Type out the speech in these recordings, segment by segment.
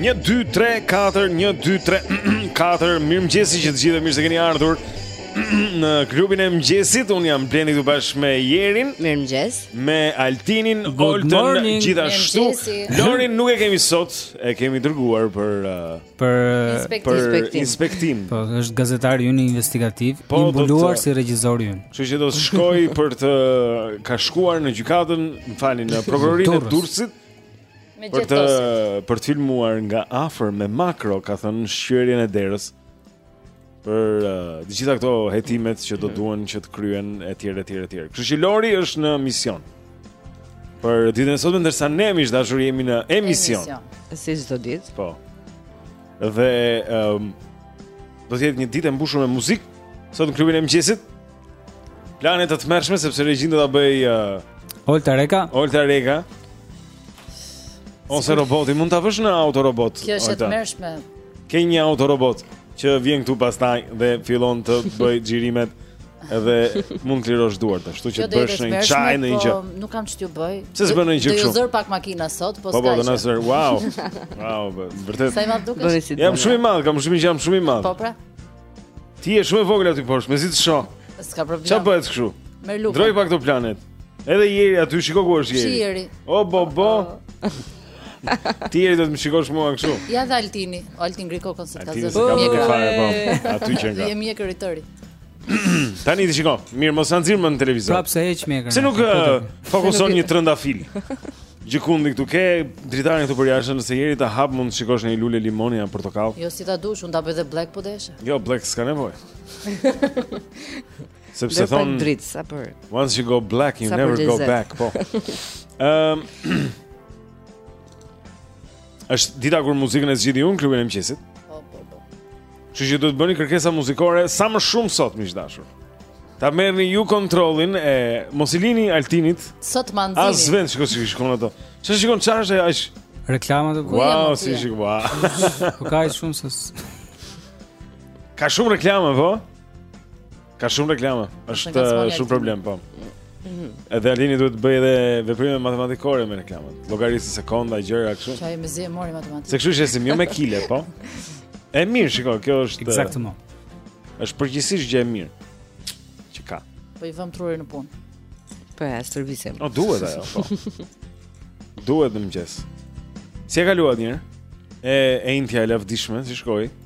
Një, dy, tre, katër, një, dy, tre, katër, mirëmëngjesi të gjithë dhe mirë se keni ardhur Në klubin e mëngjesit, unë jam Blendi këtu bashkë me Jerin Mirëmëngjes Me Altinin, Olten, gjithashtu Lorin nuk e kemi sot, e kemi dërguar për uh, për për inspektim. Po, është gazetari ynë investigativ, po, i mbuluar si regjisori ynë. Kështu që do të shkojë për të ka shkuar në gjykatën, më falni, në prokurorinë e Durrësit. Për të për të filmuar nga afër me makro, ka thënë shqyerjen e derës. për uh, të gjitha këto hetimet që do duhen që të kryhen etj etj etj. Kështu që Lori është në mision. Për ditën e sotme ndërsa ne miq të dashur jemi në emision. Emision. Si çdo ditë. Po. Dhe ëm um, do të jetë një ditë e mbushur me muzikë sot në klubin e mëngjesit. Planet të tmerrshme, sepse regjinë do ta bëjë... Uh, Olta Reka. Olta Reka. Ose roboti, mund ta vësh në autorobot. Kjo është e tmerrshme. Ke një autorobot që vjen këtu pastaj dhe fillon të bëjë xhirimet edhe mund të lirosh duart ashtu që të bësh një çaj në një po gjë. Nuk kam ç'të bëj. Pse s'bën një gjë kështu? Do të zor pak makina sot, po, po, po s'ka. Po po, do na zor. Wow. Wow, vërtet. Sa i madh dukesh? Jam shumë i madh, kam shumë jam shumë i madh. Po pra. Ti je shumë e vogël aty poshtë, mezi të shoh. S'ka problem. Çfarë bëhet kështu? Merr lukë. Ndërro pak këto planet. Edhe Jeri aty shiko ku është Jeri. Jeri. O bo bo. Oh. Ti Jeri do të më shikosh mua kështu. Ja dha Altini. Altin ngri kokën se s'ta zë. Kamera fare po. Aty që nga. Je mjekër i tëri. Tani ti shiko. Mirë, mos na nxirr më në televizor. Pra pse s'e heq mjekrën. Se nuk fokuson ndonjë trëndafil. Gjëkundi këtu ke dritaren këtu për jashtë nëse Jeri ta hap mund të shikosh një lule limoni apo portokall. Jo si ta dush, unë ta bëj dhe black po desh. Jo black s'ka nevojë. Sepse thonë dritë sa për. Once you go black you never go back, po. Ehm Është dita kur muzikën e zgjidhni ju në klubin e mëngjesit. Po, po, po. Kështu që duhet të bëni kërkesa muzikore sa më shumë sot, miq të dashur. Ta merrni ju kontrollin e mos ia lini Altinit. Sot manzini. As vend shikoj si shkon ato. Çfarë shikon çfarë ai? Reklama të bukur. Wow, si shikoj. Wow. Ku ka shumë sos? Ka shumë reklama, po? Ka shumë reklama, është shumë problem, po. Mhm. Edhe Altini duhet të bëjë edhe veprime matematikore me reklamat. Llogarit sekonda gjëra kështu. Se ai mezi e mori matematikën. Se kështu shesim jo me kile, po. E mirë, shiko, kjo është Eksaktësisht. Është përgjithësisht gjë e mirë. Që ka. Po i vëmë trurin në punë. Po ja, servisim. O duhet ajo, po. Duhet në mëngjes. Si e kaluat mirë? E e enjtja e lavdishme, si shkoi?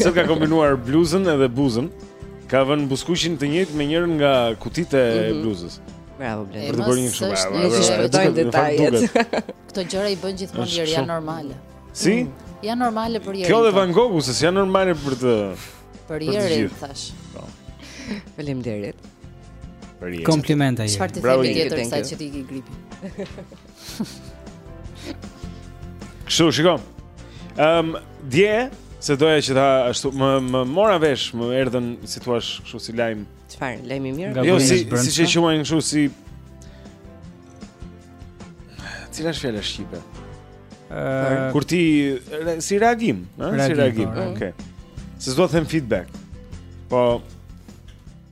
Sot ka kombinuar bluzën edhe buzën. Ka vënë buzëkuqin të njëjtë me njërën nga kutitë e mhm. bluzës. Bravo Blendi. Për të bërë një kështu. Nuk i shpëtojnë detajet. Këto gjëra i bën gjithmonë Jeri, janë normale. Si? Mm. Janë normale për jerin. Kjo dhe Van Gogh-u se janë normale për të për jerin thashë. Po. Faleminderit. Për jerin. Komplimente. Çfarë të themi tjetër sa që ti ke gripin? Kështu, shiko. Ehm, um, dje seç doja që ta ashtu më më mora vesh, më erdhën si të thuash kështu si lajm. Çfarë? Lajm i mirë? Jo, si si e quajnë kështu si Cila është fjala shqipe? Ëh, kur ti re, si reagim, ëh, si reagim. Po, Okej. Okay. Se s'do të them feedback. Po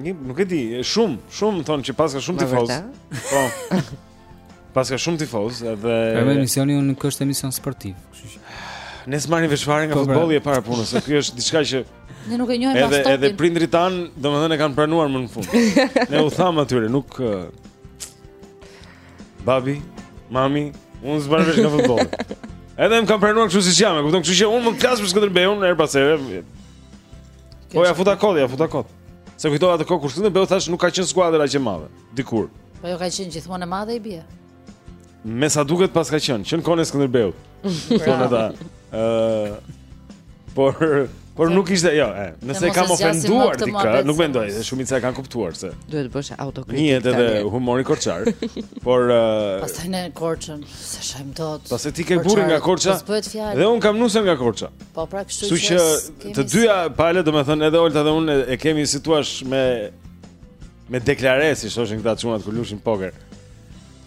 Një, nuk e di, shumë, shumë thonë që paska shumë tifozë. Po. Paska shumë tifozë edhe Për po, emisioni ynë nuk është emision sportiv, kështu që. Ne s'marrim vesh fare nga po, pra. futbolli e para punës, se ky është diçka që Ne nuk e njohim as topin. Edhe edhe prindërit tanë, domethënë e kanë pranuar më në fund. Ne u thamë atyre, nuk Babi, mami, unë s'marr vesh nga futbolli. Edhe më kanë pranuar kështu siç jam, e kupton, kështu që unë mund të flas për Skënderbeun herë pas here. Po ia futa kot, ia futa kot. Se kujtova atë kohë kur Skënderbeu thashë nuk ka qenë skuadër aq e madhe dikur. Po jo ka qenë gjithmonë e madhe i bie. Me sa duket paska qenë, që në kohën e Skënderbeut. Thonë ata. Ëh. Por por nuk ishte, jo, e, nëse kam ofenduar dikë, nuk mendoj, dhe shumica e kanë kuptuar se. Duhet të bësh autokritikë. Njihet edhe humori korçar. Por pastaj ne Korçën s'e shajmë dot. Pastaj ti ke burrin nga Korça. Dhe unë kam nusën nga Korça. Po pra, kështu që Të dyja palët, domethënë edhe Olta dhe unë e kemi si të thuash me me deklarë si thoshin këta çunat kur lujshin poker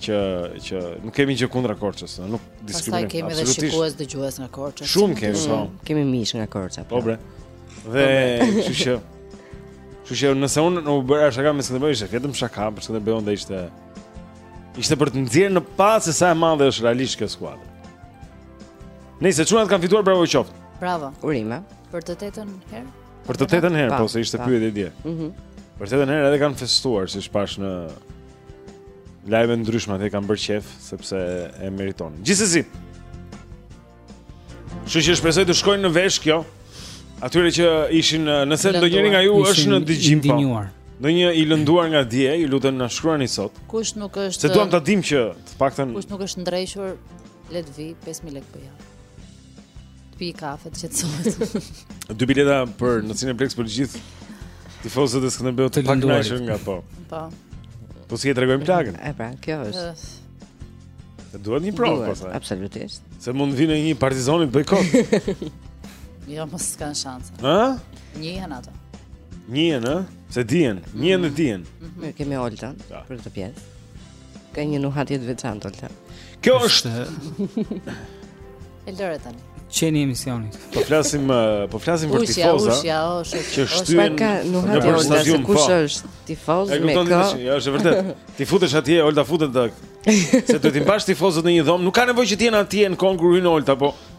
që që nuk kemi gjë kundra Korçës, nuk diskriminojmë. Pastaj kemi edhe shikues dëgjues nga Korça. Shumë kemi, po. Mm, kemi miq nga Korça. Po, po bre. Dhe, kështu që kështu që nëse unë bëra shaka me Skënderbeun, ishte vetëm shaka, për Skënderbeun dje ishte ishte për të nxjerrë në pah se sa e madhe është realisht kjo skuadër. Nëse çunat kanë fituar bravo u qoftë. Bravo. Urime. Për të tetën herë? Për të tetën herë, po se ishte pyetje dje. Mhm. Për të tetën herë edhe kanë festuar, siç pashë në live të ndryshme ata kanë bërë qejf sepse e meritojnë. Gjithsesi. Kështu që shpresoj t'u shkojë në vesh kjo. Atyre që ishin nëse ndonjëri nga ju është në dëgjim po. Ndonjë i lënduar nga dje, ju lutem na shkruani sot. Kush nuk është Se duam ta dimë që të paktën Kush nuk është ndrejshur Le të vijë 5000 lekë për javë. Të pi kafe të qetësohet. Dy bileta për në Cineplex për gjithë tifozët e Skënderbeut të pak nashën nga po. Po. Po si e tregojmë plagën? E pra, kjo është. Se duhet një provë, po thaj. Absolutisht. Se mund të vinë një partizani të bëjë kot. jo, mos kanë shanse. Ë? Një janë ato. Një janë, ë? Se dihen, një janë dihen. Ne mhm. kemi Oltën për këtë pjesë. Ka një nuhatje të veçantë Olta. Kjo është Eldore tani. Qeni i emisionit. Po flasim po flasim për tifozë. Ushja, ushja, ushja. Që shtyn. Ka nuhatje Olta se kush po. është tifoz me kë? E kupton ti? Jo, është vërtet. Ti futesh atje Olta futet dak. Se duhet t'i mbash tifozët në një dhomë, nuk ka nevojë që të jenë atje në kon kur hyn Olta, po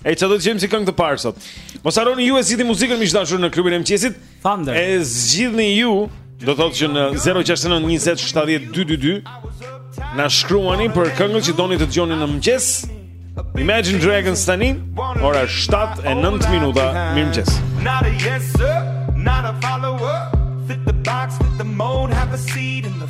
Ej, çfarë do të dëgjojmë si këngë të parë sot? Mos harroni ju e zgjidhni muzikën miq të dashur në klubin e mëngjesit. Thunder. E zgjidhni ju, do të thotë që në 069 20 70 222 na shkruani për këngët që doni të dëgjoni në mëngjes. Imagine Dragons tani, ora 7 e 9 minuta, mirëmëngjes. Not a yes sir, not a follower. Fit the box, fit the mold, have a seat in the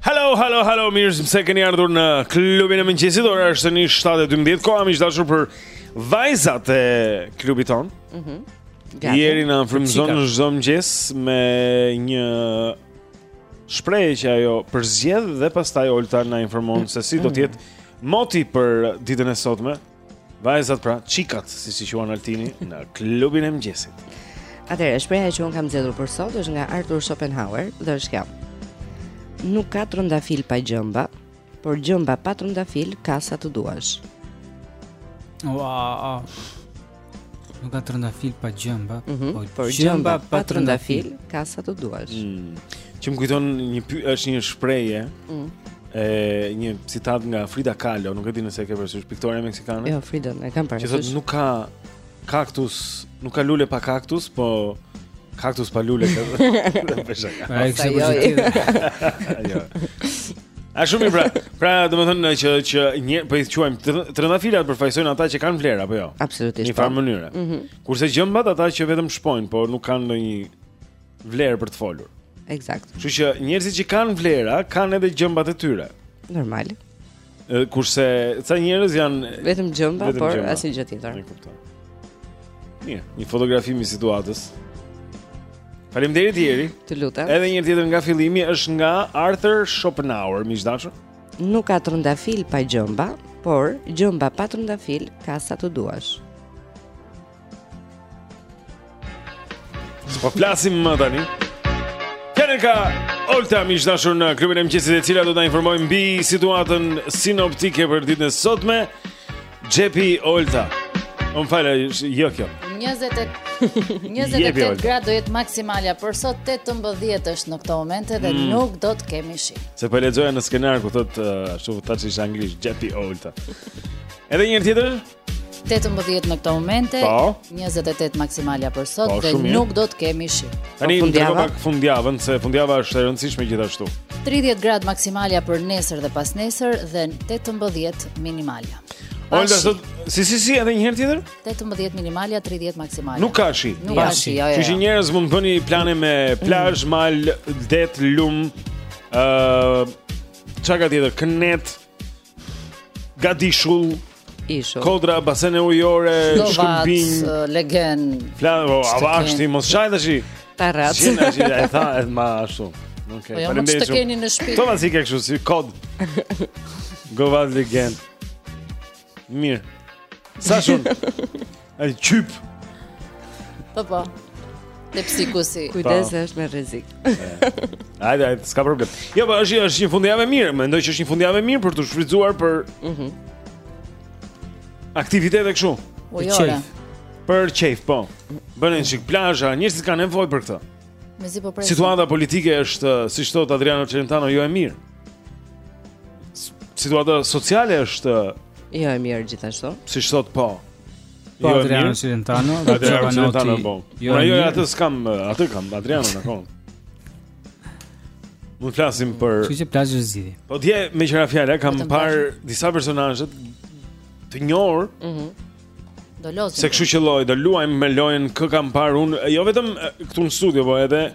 Hello, hello, hello, mirë se më keni ardhur në klubin e mëngjesit. Ora është tani 7:12. Koha miq të dashur për vajzat e klubit tonë. Mhm. Mm Jeri na frymëzon çdo mëngjes me një shprehje që ajo përzgjedh dhe pastaj Olta na informon se si do të mhm. jetë moti për ditën e sotme. Vajzat pra, çikat, siç i quan Altini në klubin e mëngjesit. Atëherë, shprehja që unë kam zgjedhur për sot është nga Arthur Schopenhauer dhe është kjo. Nuk ka trëndafil pa gjemba, por gjemba pa trëndafil ka sa të duash. Wow. Nuk ka trëndafil pa gjemba, mm -hmm. por por gjemba pa trëndafil ka sa të duash. Mm. Që më kujton një py, është një shprehje. Mm. E një citat nga Frida Kahlo, nuk e di nëse e ke parasysh piktorja meksikane. Po, Frida, e kam parasysh. Që thotë nuk ka kaktus, nuk ka lule pa kaktus, po Kaktus pa lule këtë Pesha ka A e kështë për jo. A shumë mirë pra Pra domethënë që, që një Për po i quajmë Trëndafilat përfaqësojnë ata që kanë vlera Apo jo Absolutisht Në një farë po. mënyre mm -hmm. Kurse gjembat ata që vetëm shpojnë Por nuk kanë ndonjë vlerë për të folur Ekzakt Kështu që njerëzit që kanë vlera Kanë edhe gjembat e tyre Normal Kurse ca njerëz janë vetëm gjemba, por asnjë gjë tjetër. E kuptoj. Mirë, një fotografim i situatës. Faleminderit Jeri. Të lutem. Edhe një herë tjetër nga fillimi është nga Arthur Schopenhauer, miq të dashur. Nuk ka trëndafil pa gjemba, por gjemba pa trëndafil ka sa të duash. Se po flasim më tani Kemi Olta miq të dashur në klubin e mëngjesit e cila do na informojë mbi situatën sinoptike për ditën e sotme Xhepi Olta Më fal, jo kjo 28 grad do jetë maksimalja Për sot 18 është në këto momente Dhe mm. nuk do të kemi shi Se po lexoja në skenar ku thot uh, Ashtu që ishte anglisht Xhepi Olta Edhe një herë tjetër 18 në këto momente, po. 28 maksimalja për sot po, dhe nuk do të kemi shi. Tani po, ndërkohë pak fundjavën se fundjava është e rëndësishme gjithashtu. 30 grad maksimalja për nesër dhe pas nesër dhe 18 minimalja. Olta sot si si si edhe një herë tjetër? 18 minimalja, 30 maksimalja. Nuk ka shi. Nuk ka shi, jo jo. Që njerëz mund të bëni plane me plazh, mm. mal, det, lum, ë uh, çka tjetër, kënetë, Gadishull Ishull. Kodra, basene ujore, shkëmbinj uh, Legen Flavo, avashti, mos shaj të shi Ta rrat Shina shi, e tha, e ma ashtu okay, Po jo, më që të keni në shpi Domethënë si ke kështu, si kovë govatë Legen Mirë Sa shumë Ai çyp. Po po. Te psikusi. Kujdes se është me rrezik. Hajde, hajde, s'ka problem. Jo, po është është një fundjavë e mirë, mendoj që është një fundjavë e mirë për të shfrytzuar për Mhm. Mm aktivitete kështu. Po jo. ore. Për çejf, po. Bën çik plazh, njerëzit kanë nevojë për këtë. Mezi po pres. Situata politike është, eh, siç thot Adriano Celentano, jo e mirë. S- Situata sociale është, eh, Jo e mirë gjithashtu. siç thot po, Po Adriano Celentano, Adriano Celentano po. Jo, pra, jo atë s'kam, atë kam Adriano në kohë. Mund të flasim për Çi që plazhi zgjidhi. Po dje meqë ra fjala kam parë disa personazhe të njohur. Mhm. Do lozim. Se kështu që lloj, do luajmë me lojën kë kam parë unë, jo vetëm këtu në studio, po edhe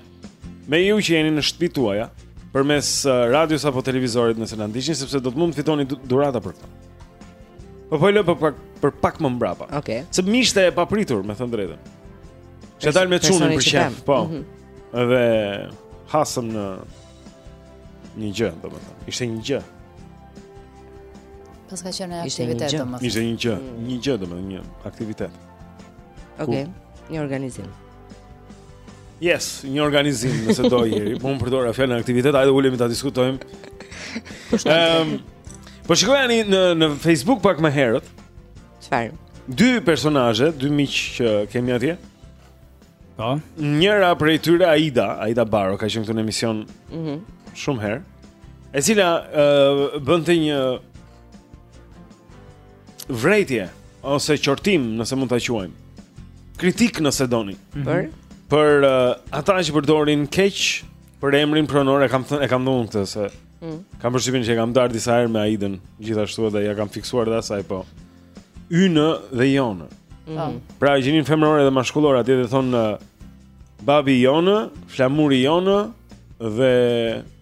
Me ju që jeni në shtëpi tuaja, përmes uh, radios apo televizorit nëse na ndiqni sepse do të mund të fitoni dhurata për këtë. Po po e lë për pak për pak më mbrapa. Okej. Okay. Se m'ishte e papritur, me thënë të drejtën. Që dal me çunin për qejf, po. Mm -hmm. Dhe hasëm në një gjë, domethënë. Ishte një gjë. Paska qenë aktivitet domethënë. Ishte një gjë, mm. një gjë domethënë, një aktivitet. Okej. Okay. Një organizim. Yes, një organizim nëse do Eri. Po unë përdora fjalën aktivitet, hajde ulemi ta diskutojmë. Ehm, po shikoj tani në në Facebook pak më herët. Çfarë? Dy personazhe, dy miq që kemi atje. Po. Njëra prej tyre Aida, Aida Baro ka qenë këtu në emision. Mhm. Mm shumë herë. E cila uh, bënte një vërejtje ose qortim, nëse mund ta quajmë. Kritikë nëse doni. Mhm. Për për uh, ata që përdorin keq përemrin pronor e kam thënë e kam dhënë këtë se mm. kam përshtypjen që e kam ndarë disa herë me Aidën, gjithashtu edhe ia kam fiksuar dhe asaj po. Ynë dhe jonë. Mm. Pra gjininë femërore dhe mashkullore atje dhe thonë uh, Babi jonë, flamuri jonë dhe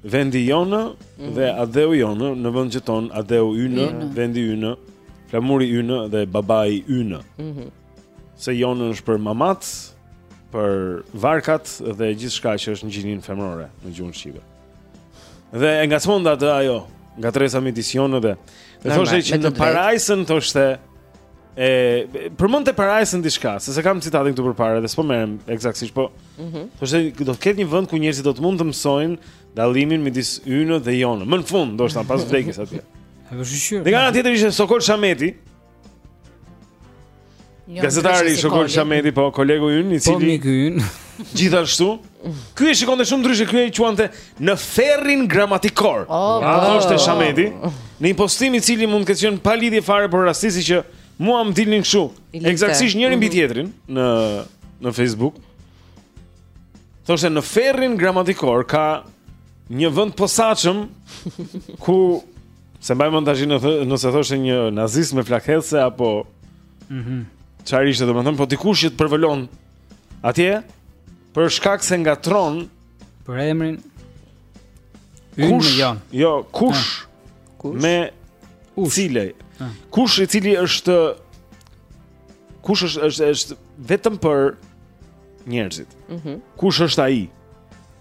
vendi jonë mm -hmm. dhe atdheu jonë në vend që të thonë atdheu ynë, mm -hmm. vendi ynë, flamuri ynë dhe babai ynë. Mhm. Mm Se jonë është për mamatë, për varkat dhe gjithçka që është në gjininë femërore në gjuhën shqipe. Dhe e ngacmonte atë ajo Ngatërresa midis jonë dhe Dhe thoshte që në parajsën thoshte e përmendte parajsën diçka, se s'e kam citatin këtu përpara dhe s'po merrem ekzaktësisht, po. Mm -hmm. Thoshte do të ketë një vend ku njerëzit do të mund të mësojnë dallimin midis ynë dhe jonë. Më në fund, ndoshta pas vdekjes atje. Është shyqyr. Dhe nga ana tjetër ishte Sokol Shameti, Gazetari Sokol Shameti, po kolegu ynë, i po, cili Po miku ynë. Gjithashtu, ky e shikonte shumë ndryshe, ky e quante në ferrin gramatikor. Oh, po. Ato është Shameti. Në një postim i cili mund të ketë qenë pa lidhje fare por rastisi që mua më dilnin kështu, ekzaktësisht njëri mbi mhm. tjetrin në në Facebook. Thoshte në ferrin gramatikor ka një vend të posaçëm ku S'e mbaj mend tashi nëse thoshte një nazist me flakëhedhëse apo Mhm. Mm Çfarë ishte domethënë, po dikush që të përvëlon atje për shkak se ngatërron përemrin kush jonë. Jo, kush? Ah. Kush? Me cili. Ah. Kush i cili është kush është është është vetëm për njerëzit. Mhm. Mm kush është ai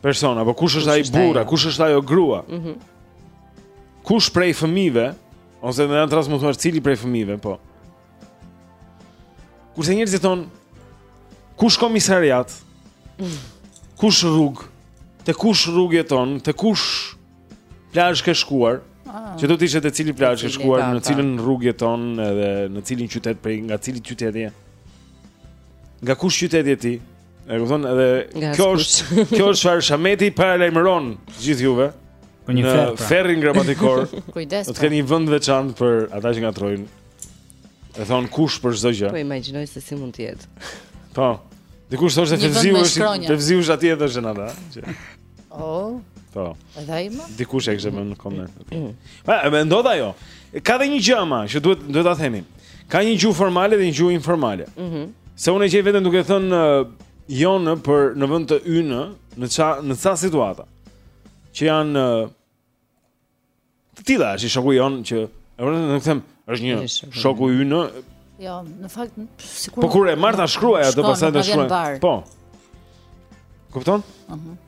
person apo kush është ai burrë, kush është ajo grua? Mhm. Mm Kush prej fëmijëve ose mund të thuash cili prej fëmijëve, po. Kurse njerëzit thonë kush komisariat? Kush rrugë? Te kush rrugë jeton? Te kush plazh ke shkuar? Ah. Që do të ishte te cili plazh ke shkuar, në cilën rrugë jeton edhe në cilin qytet prej nga cili qytet je? Nga kush qytet je ti? E kupton edhe kjo është kjo është çfarë Shameti paralajmëron gjithë juve. Për një ferr. Pra. Ferrin gramatikor. Kujdes. Do të pra. keni një vend të veçantë për ata që ngatërrojnë. E thonë kush për çdo gjë. Po imagjino se si mund të jetë. Po. Dikush thoshte Fevziu është Fevziu është atje edhe zëna, a? Oh. Po. Edhe ai më? Dikush e kishte në koment. Po, më ndodh ajo. Ka dhe një gjë ama që duhet duhet ta themi. Ka një gjuhë formale dhe një gjuhë informale. Mhm. Mm Se unë e gjej veten duke thënë uh, jonë për në vend të ynë në ca në ca situata që janë uh, Të tilla si shoku jonë që do të them, është një shoku i ynë. Jo, në fakt sikur Po kur e marr ta shkruaj atë pastaj ta shkruaj. Po. Kupton? Ëh. Mhm.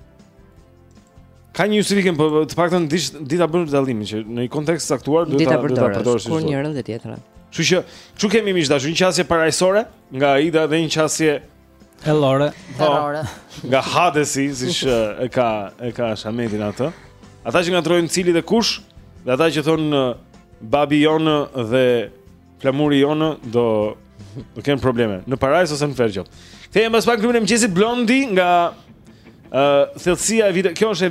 Ka një justifikim, po të paktën di ta bën dallimin që në një kontekst të caktuar duhet ta duhet ta përdorësh kur njërën dhe tjetrën. Kështu që, ç'u kemi miq të dashur, një qasje parajsore nga Aida dhe një qasje Hellore. Po, Hellore. Nga Hadesi, siç e ka e ka Shamedin atë. Ata që ngatërrojnë cili dhe kush, dhe ata që thonë babi jonë dhe flamuri jonë do do kenë probleme. Në parajsë ose në ferr jo. Kthehem pas pak klubin e mëngjesit Blondi nga ë uh, thellësia e viteve. Kjo është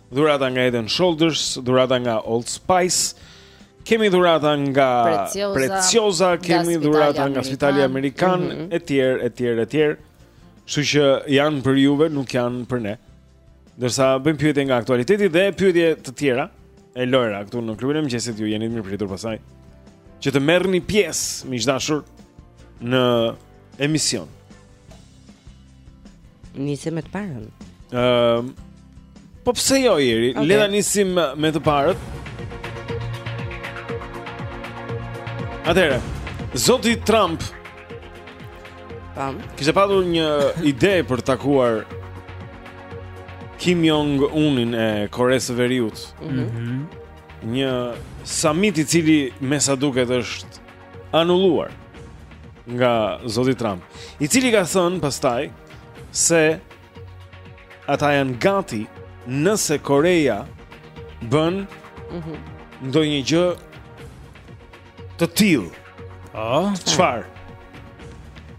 Dhurata nga Head & Shoulders, dhurata nga Old Spice. Kemi dhurata nga Preciosa, kemi dhurata nga Spitali Amerikan mm -hmm. etj etj etj. Kështu që janë për juve, nuk janë për ne. Ndërsa bëjmë pyetje nga aktualiteti dhe pyetje të tjera e lojra këtu në klubin e mëngjesit ju jeni të mirëpritur pasaj. Që të merrni pjesë, miq të dashur, në emision. Nisim me të parën. Ëm ehm, uh, Po pse jo Iri? Okay. Le ta nisim me të parët. Atëherë, zoti Trump Pam. Kishte patur një ide për të takuar Kim Jong Unin e Koresë së Veriut. Mhm. Mm një samit i cili mesa duket është anulluar nga zoti Trump, i cili ka thënë pastaj se ata janë gati nëse Koreja bën mm -hmm. ndonjë gjë të tillë. Ah, çfarë?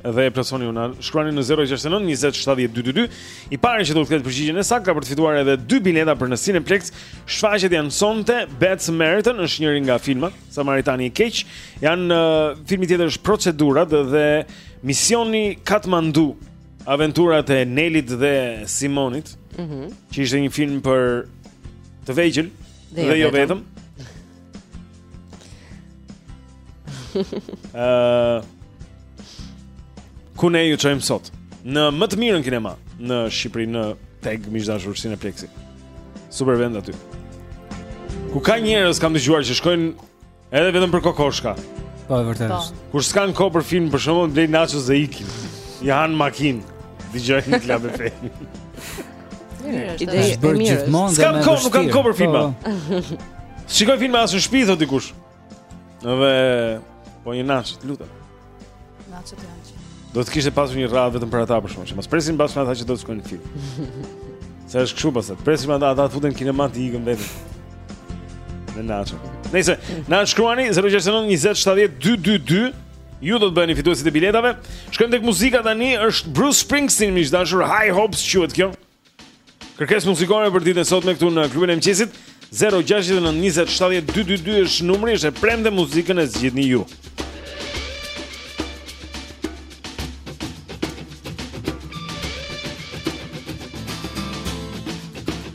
dhe e plotësoni unë. Shkruani në 069 20 7222. I pari që do të ketë përgjigjen e saktë ka për të fituar edhe dy bileta për në Cineplex. Shfaqjet janë sonte, Bad Samaritan është njëri nga filmat, Samaritani i keq. Janë uh, filmi tjetër është Procedurat dhe Misioni Kathmandu, aventurat e Nelit dhe Simonit. Mhm. Mm që ishte një film për të vegjël dhe, dhe jo, jo vetëm. Ëh. Ku ne ju çojmë sot? Në më të mirën kinema në Shqipëri në Teg miq të dashur Cineplexi. Super vend aty. Ku ka njerëz kam dëgjuar që shkojnë edhe vetëm për kokoshka. Po e vërtetë. Po. Kur s'kanë kohë për film, për shembull, blejnë nachos dhe ikin. I hanë në makinë. Dëgjojnë klubin e Ide e mirë. S'kam kohë, nuk kam kohë për filma. Po. Shikoj filma as në shtëpi thotë dikush. Edhe po një nachos, lutem. Nachos të janë. Do të kishte pasur një radhë vetëm për ata për shkak se mos presin bashkë me ata që do të shkojnë në film. Sa është kështu pastaj. Presim ata ata të futen kinema të ikën vetë. Në nash. Nëse na shkruani 069 20 70 222 Ju do të bëheni fituesit e biletave. Shkojmë tek muzika tani, është Bruce Springsteen, miq të dashur, High Hopes quhet kjo. Kërkesë muzikore për ditën e sotme këtu në klubin e mëngjesit. 069 20 70 222 është numri, është e premte muzikën e zgjidhni ju.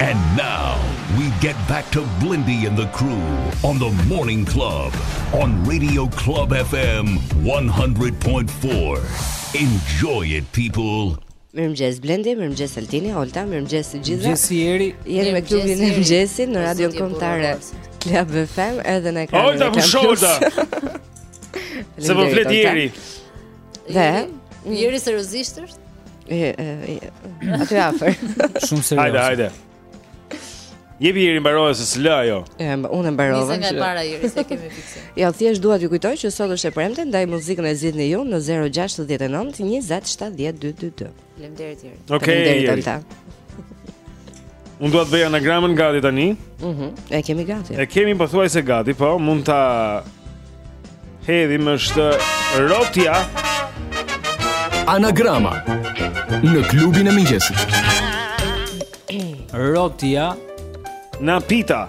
And now we get back to Blendi and the crew on the Morning Club on Radio Club FM 100.4. Enjoy it people. Mirëmëngjes Blendi, mirëmëngjes Altini, Holta, mirëmëngjes të gjithëve. Mirëmëngjes Jeri. Jemi me klubin e mëngjesit në Radio Kombëtare Club FM edhe në ekranin e Holta. Holta, Holta. Se po flet Jeri. Dhe Jeri seriozisht është? Aty afer Shumë serioz Hajde, hajde Jepi Jeri mbaroje se s'la jo Unë e mbaroj Nise nga e para Jeri se e kemi fikse Jo, thjesht dua t'ju kujtoj që sot është e premte Ndaj muzikën e zgjidhni ju në 069 20 70 222 Faleminderit Jeri. Okej. Okay, Faleminderit Holta. Unë dua ta bëj anagramën gati tani. Mhm. Mm e kemi gati. E kemi pothuajse gati, po mund ta hedhim është rotja. Anagrama në klubin e mëngjesit. Rotja na pita.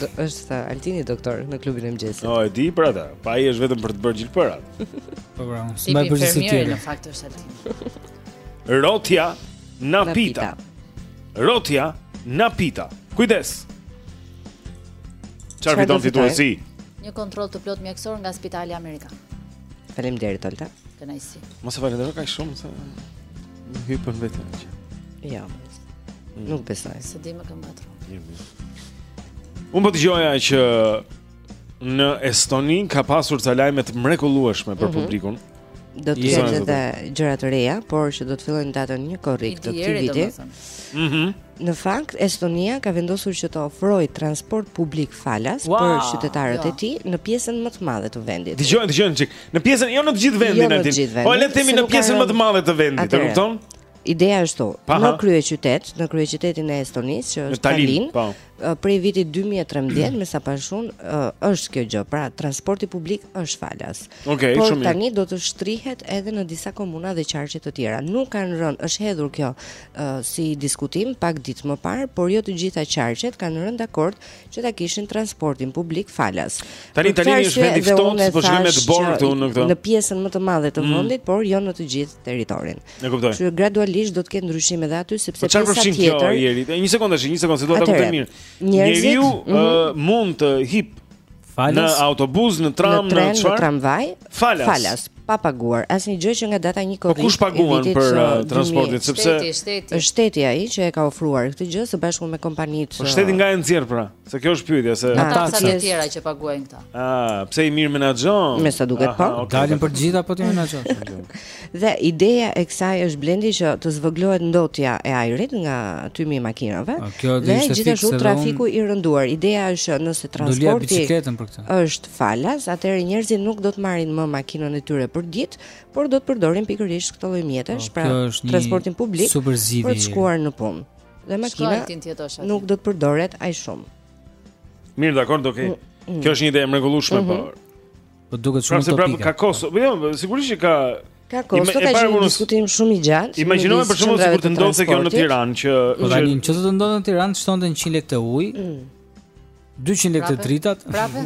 Do është sa Altini doktor në klubin e mëngjesit. Po e di për ata, pa ai është vetëm për të bërë gjilpëra. Po pra, s'më bëj si ti. Në fakt është Altini. Rotja na pita. Rotja na pita. Kujdes. Çfarë fiton dëgjuesi? Një kontroll të plotë mjekësor nga Spitali Amerikan. Faleminderit Holta. Kënaqësi. Mos e falëndero kaq shumë se i hipën vetja. Ja. Jo. Mm. Nuk besoj. S'e di më kam atë. Unë po dëgjoja që në Estoni ka pasur ca lajme të mrekullueshme për mm -hmm. publikun. Do të jetë edhe gjëra të reja, por që do të fillojnë datën 1 korrik të këtij viti. Mhm. Mm në fakt Estonia ka vendosur që të ofrojë transport publik falas wow, për qytetarët e tij në pjesën më të madhe të vendit. Dëgjo një, dëgjo një çik. Në pjesën, jo në të gjithë vendin jo aty. Po le të themi në pjesën më të madhe të vendit, e kupton? Ideja është këtu. Aha. Në kryeqytet, në kryeqytetin e Estonisë, që Në është Tallinn, Tallinn, po. ë, prej vitit 2013 me sa pashë unë ë, është kjo gjë. Pra, transporti publik është falas. Okej, Por shumë mirë. tani do të shtrihet edhe në disa komuna dhe qarqe të tjera. Nuk kanë rënë, është hedhur kjo ë, si diskutim pak ditë më parë, por jo të gjitha qarqet kanë rënë dakord që ta kishin transportin publik falas. Tani- Për këtë tani është arsye vend i ftohtë, unë e po shkojmë me të thashë borë që këtu në këtë. Në pjesën më të madhe të vendit, por jo në të gjithë territorin. E kuptoj. Që gradualisht do të ketë ndryshime edhe aty sepse po pjesa tjetër. Po çfarë njeriu? Një sekondë, një sekondë, se do ta kuptoj mirë. Njeriu mm -hmm. mund të hipë falas në autobus, në tram, në tren, në tramvaj, falas. Falas pa paguar asnjë gjë që nga data 1 korrik. Po kush paguan për uh, uh, transportin sepse shteti, shteti. Është shteti ai që e ka ofruar këtë gjë së bashku me kompanitë. Po shteti uh, nga e nxjerr paranë. Se kjo është pyetja se taksa të tjera që paguajnë këta. Ah, pse i mirëmenaxhon? Me sa duket po. Okay, Dalin për gjithë po t'i menaxhon? dhe ideja e kësaj është Blendi që të zvogëlohet ndotja e ajrit nga tymi i makinave. A, kjo dhe gjithashtu trafiku i rënduar. Ideja është nëse transporti është falas, atëherë njerëzit nuk do të marrin më makinën e tyre përditë, por do të përdorin pikërisht këto lloj mjetesh, pra transportin publik për të shkuar në punë. Dhe makina nuk do të përdoret aq shumë. Mirë, dakord, okej. Mm. Kjo është një ide e mrekullueshme, mhm. por Po duket shumë utopike. Pra, ka kosto, po jo, sigurisht që ka Ka kosto, ka qenë një diskutim shumë i gjatë. Imagjino për shembull sikur të ndodhte kjo në Tiranë që po tani nëse do të ndodhte në Tiranë, shtonte 100 lekë te uji. Mm. 200 lekë te dritat. Prapë.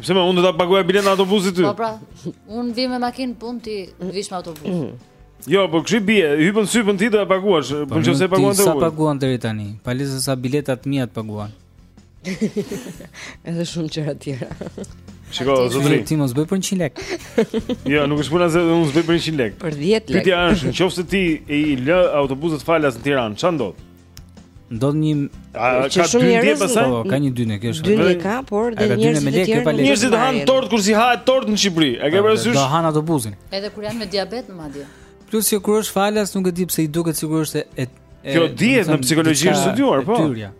Pse mo unë do ta paguaj biletën e autobusit ty? Po pra. Unë vij me makinë në punë ti vjen me autobus. Jo, po kështu i bie? Hypën s'hypën ti do e paguash. Po nëse e paguan ti. Sa paguan deri tani? Pale sa bileta të miat paguan. Edhe shumë gjëra të tjera. Shiko, zotri. Ti mos bëj për 100 lekë. Jo, nuk është puna se unë s'bëj për 100 lekë. Për 10 lekë. Pyetja është, nëse ti i lë autobusët falas në Tiranë, ça ndodh? ndodh një që shumë njerëz po, po, ka një dyndje kjo është. Dyndje ka, por dhe njerëz të tjerë njerëzit hanë tortë kur si hahet torta në Shqipëri. E ke parasysh? Do hanë autobusin. Edhe kur janë me diabet madje. Plus që kur është falas nuk e di pse i duket sikur është e Kjo dihet në psikologji është studiuar, po. Tyrja.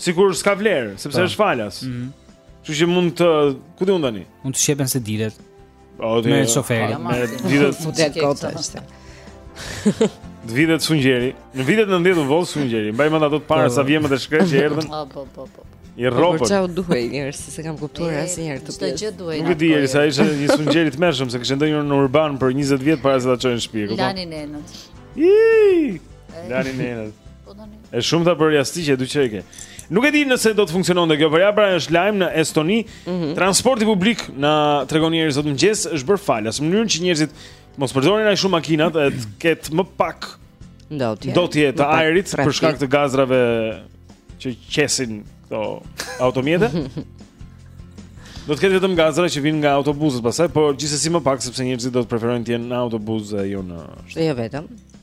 Sikur s'ka vlerë, sepse po. është falas. Mhm. Kështu që mund të, ku di unë tani? Mund të shqepen sediljet. O, me jo. shoferin. Me vitet futë kota është. Në vitet sfungjeri, në vitet 90 u vodh sfungjeri. Mbaj mend ata të parët po. Saviemët e shkretë që erdhën. Po, po, po, po. I rropën. Po ça u duhej njerëzve, s'e kam kuptuar asnjëherë këtë pjesë. Çdo gjë duhej. Nuk e di, se ishte një sfungjer i tmerrshëm se kishte ndenjur në urban për 20 vjet para se ta çonin në shtëpi, kupton? Lanin enët. Ii! Lanin enët. Po tani. Është shumë a për jastëkë dyshekë. Nuk e di nëse do të funksiononte kjo, por ja pra është lajm në Estoni. Mm -hmm. Transporti publik na tregon njerëz sot në mëngjes është bërë falas. Në mënyrë që njerëzit mos përdorin aq shumë makinat, e të ketë më pak ndotje. Ndotje të ajrit për shkak të gazrave që qesin këto automjete. Do të ketë vetëm gazra që vijnë nga autobuzët pastaj, por gjithsesi më pak sepse njerëzit do të preferojnë të jenë në autobuzë e jo në. Jo vetëm.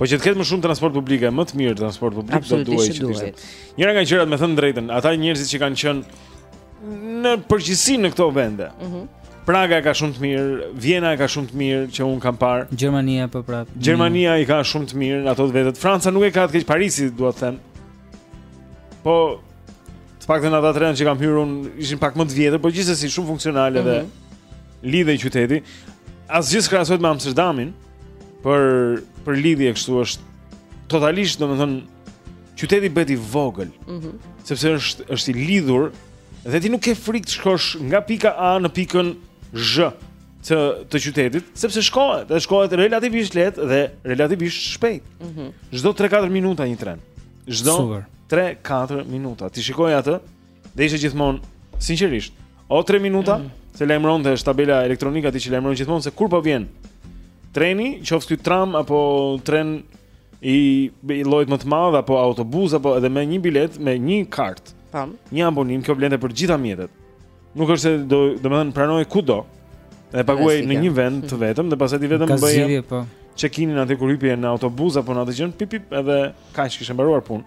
Po që të ketë më shumë transport publik e më të mirë transport publik do duhej që të ishte. Njëra nga gjërat me thënë të drejtën, ata njerëzit që kanë qenë në përgjithësi në këto vende. Mhm. Mm Praga ka shumë të mirë, Vjena ka shumë të mirë që un kam parë. Gjermania po prap. Gjermania i ka shumë të mirë ato të vetat. Franca nuk e ka aq keq Parisi dua të them. Po të paktën ata trenat që kam hyrë un ishin pak më të vjetër, por gjithsesi shumë funksionale dhe mm -hmm. lidhej qyteti. Asgjë s'krahasohet me Amsterdamin për për lidhje kështu është totalisht domethënë qyteti bëhet i vogël. Mhm. Mm sepse është është i lidhur dhe ti nuk ke frikë të shkosh nga pika A në pikën Zh të të qytetit, sepse shkohet, dhe shkohet relativisht lehtë dhe relativisht shpejt. Mhm. Mm Çdo 3-4 minuta një tren. Çdo 3-4 minuta. Ti shikoje atë, Dhe ishte gjithmonë sinqerisht, o 3 minuta, mm. se lajmëronte është tabela elektronike aty që lajmëron gjithmonë se kur po vjen treni, qoftë ky tram apo tren i, i llojit më të madh apo autobus apo edhe me një biletë, me një kartë. Tam. Një abonim që vlente për të gjitha mjetet. Nuk është se do, domethënë pranohej kudo. E paguaje në një vend të vetëm dhe pastaj ti vetëm bëje. Ka zgjidhje po. Check-in aty kur hypje në autobus apo në atë gjën, pip pip edhe kaq kishe mbaruar punë.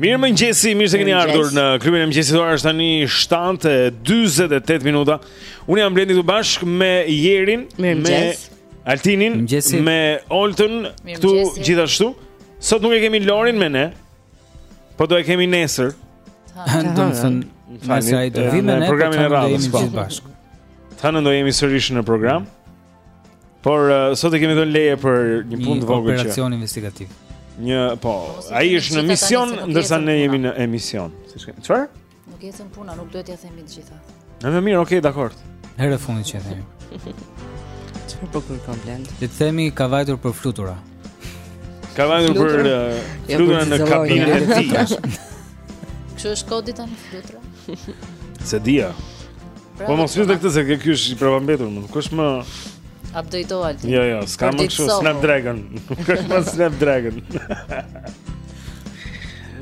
Mirëmëngjesi, mirë se keni ardhur në klubin e mëngjesit ora është tani 7:48 minuta. Unë jam Blendi këtu bashkë me Jerin, me Altinin, Mëngjesi. me Oltën këtu gjithashtu. Sot nuk e kemi Lorin me ne. Po do e kemi nesër. Do të thënë, falë, do vim në programin e radhës po. Të hënën do jemi sërish në program. Por uh, sot i kemi dhënë leje për një punë të vogël që operacion investigativ. Një, po, ai është në mision ndërsa ne jemi në emision. Çfarë? Nuk ecën puna, nuk duhet t'ia themi të gjitha. Në më mirë, okay, dakor. Hera e fundit që e themi. Çfarë po kërkon Blend? Le të themi ka vajtur për flutura. Ka vajtur për flutura në kabinën e tij Ky është kodi tani flutura S'e dija pra, Po mos fillo dhe këtë se ky është i prapambetur më S'është më update o Alti Jo, jo, s'ka më kështu Snapdragon S'është më Snapdragon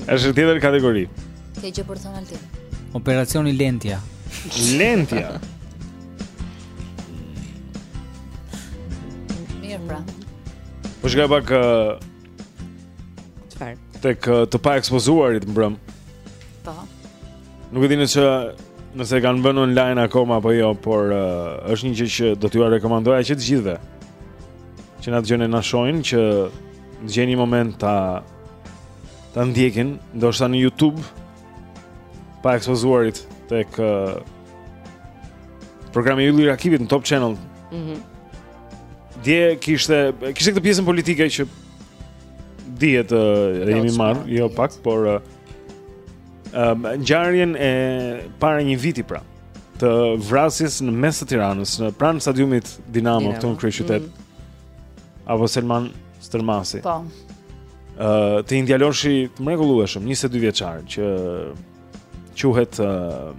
është një tjetër kategori Ke gjë për të thënë Alti Operacioni Lentja Lentja Mirë pra. Po shkoj pak çfarë? Tek Të Paekspozuarit mbrëm. Po. Nuk e di nëse e kanë vënë online akoma apo jo, por uh, është një gjë që do t'jua rekomandoja që të gjithëve. Që na dëgjojnë na shohin që të gjejnë një moment ta ta ndjekin, ndoshta në YouTube. Paekspozuarit tek uh, programi i Ylli Rakipit në Top Channel. Mhm. Mm Dhe kishte kishte këtë pjesën politike që dihet uh, e jemi marrë, jo pak, por uh, um, ngjarjen e para një viti pra të vrasjes në mes të Tiranës, në pranë stadiumit Dinamo, Dinamo. këtu në kryeqytet. Mm -hmm. apo Selman Stërmasi. Po. Ë uh, të një djaloshi të mrekullueshëm, 22-vjeçar që quhet uh,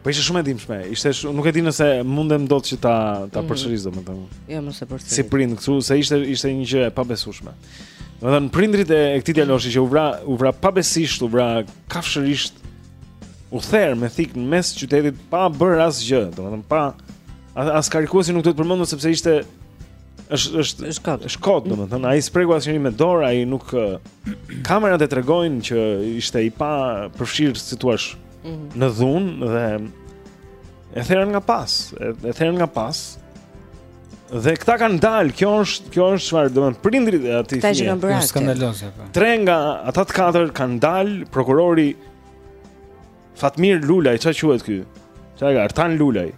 Po ishte shumë e dhimbshme. Ishte shumë, nuk e di nëse mundem dot që ta ta mhm. përsëris domethënë. Jo, mos e përsëris. Si prind këtu, se ishte ishte një gjë e pabesueshme. Domethënë prindërit e këtij djaloshi që u vra u vra pabesisht, u vra kafshërisht u ther me thikë në mes qytetit pa bërë asgjë, domethënë pa As, as karikuesi nuk duhet përmendur sepse ishte është është është kot. Është kot, domethënë ai s'preku asnjëri me dorë, ai nuk kamerat e tregojnë që ishte i papërfshirë si thua mm -hmm. në dhunë dhe e therën nga pas, e, e therën nga pas. Dhe këta kanë dalë, kjo është kjo është çfarë domethënë prindërit e atij. Këta që kanë bërë, skandaloze. Po. Tre nga ata të katër kanë dalë, prokurori Fatmir Lulaj, çfarë quhet ky? Çfarë ka Artan Lulaj?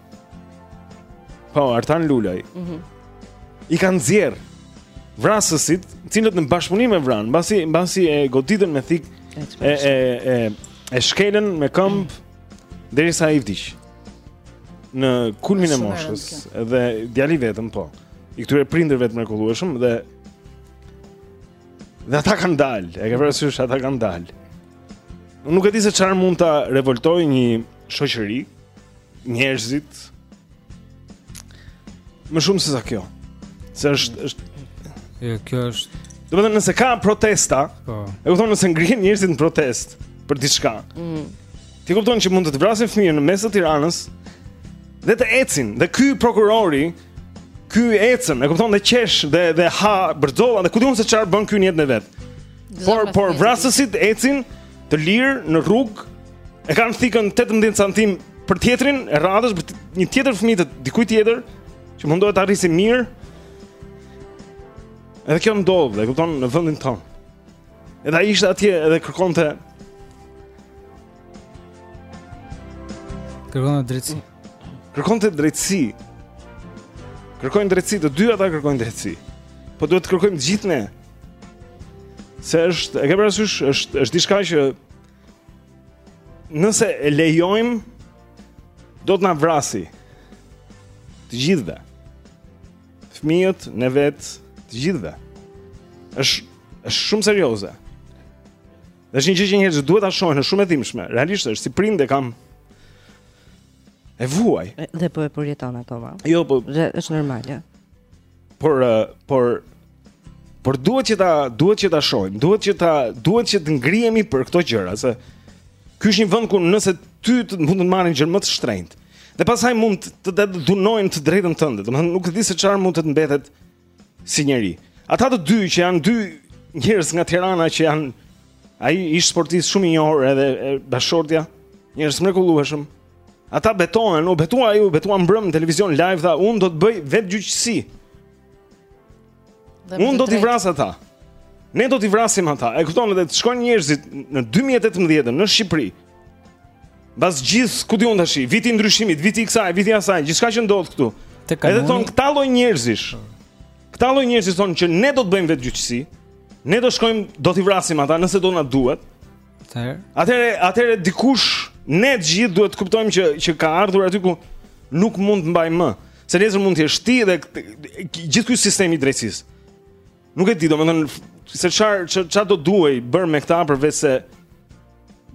Po, Artan Lulaj. Mhm. Mm I ka nxjerrë vrasësit, të cilët në bashkëpunim e vranë, mbasi mbasi e goditën me thikë e e e e shkelën me këmbë mm. derisa ai vdiq. Në kulmin e moshës dhe djalë i vetëm po. I këtyre prindërve të mrekullueshëm dhe Dhe ata kanë dalë, e ke parasysh ata kanë dalë. Unë nuk e di se çfarë mund ta revoltojë një shoqëri, njerëzit më shumë se sa kjo. Se është është jo, kjo është. Domethënë nëse ka protesta, po. E kupton nëse ngrihen njerëzit në protestë për diçka. Mm. Ti e kupton që mund të të vrasin fëmijën në mes të Tiranës dhe të ecin. Dhe ky prokurori Ky ecën, e kupton dhe qesh dhe dhe ha bërxolla dhe ku di unë se çfarë bën ky në jetën e vet. Por por vrasësit ecin të lirë në rrugë. E kanë thikën 18 cm për tjetrin, e radhës për një tjetër fëmijë të dikujt tjetër që mundohet ta rrisin mirë. Edhe kjo ndodh, e kupton, në vendin tonë. Edhe ai ishte atje edhe kërkonte kërkonte drejtësi. Kërkonte drejtësi. Kërkojnë drejtësi, të dy ata kërkojnë drejtësi. Po duhet të kërkojmë gjithë ne. Se është, e ke parasysh, është është diçka që nëse e lejojmë do të na vrasi. Të gjithëve. Fëmijët, ne vetë, të gjithëve. Është është shumë serioze. Dhe është një gjë që njerëzit duhet ta shohin, është shumë e dhimbshme. Realisht është si prind e kam E vuaj. Dhe po e përjeton akoma. Jo, po dhe është normale. Por uh, por por duhet që ta duhet që ta shohim, duhet që ta duhet që të ngrihemi për këto gjëra, se ky është një vend ku nëse ty të, mund të marrin gjënë më të shtrenjtë. Dhe pastaj mund të të dhunojnë të drejtën tënde. Domethënë nuk e di se çfarë mund të të mbetet si njeri. Ata të dy që janë dy njerëz nga Tirana që janë ai ish sportist shumë i njohur edhe bashkëshortja, njerëz mrekullueshëm. Ata betohen, u betua ai, u betua mbrëm në televizion live tha, unë do të bëj vetëgjyqësi. Unë do t'i vras ata. Ne do t'i vrasim ata. E kupton edhe të shkojnë njerëzit në 2018 në Shqipëri. Bas gjithë, ku di unë tashi, viti i ndryshimit, viti i kësaj, viti i asaj, gjithçka që ndodh këtu. Edhe thon këta lloj njerëzish. Këta lloj njerëzish thon që ne do të bëjmë vetëgjyqësi. Ne do shkojmë, do t'i vrasim ata nëse do na duhet. Atëherë, atëherë, atëherë dikush ne të gjithë duhet të kuptojmë që që ka ardhur aty ku nuk mund të mbajë më. Se nesër mund të jesh ti dhe gjithë ky sistem i drejtësisë. Nuk e di, domethënë se çfarë çfarë do duhej bërë me këta përveç se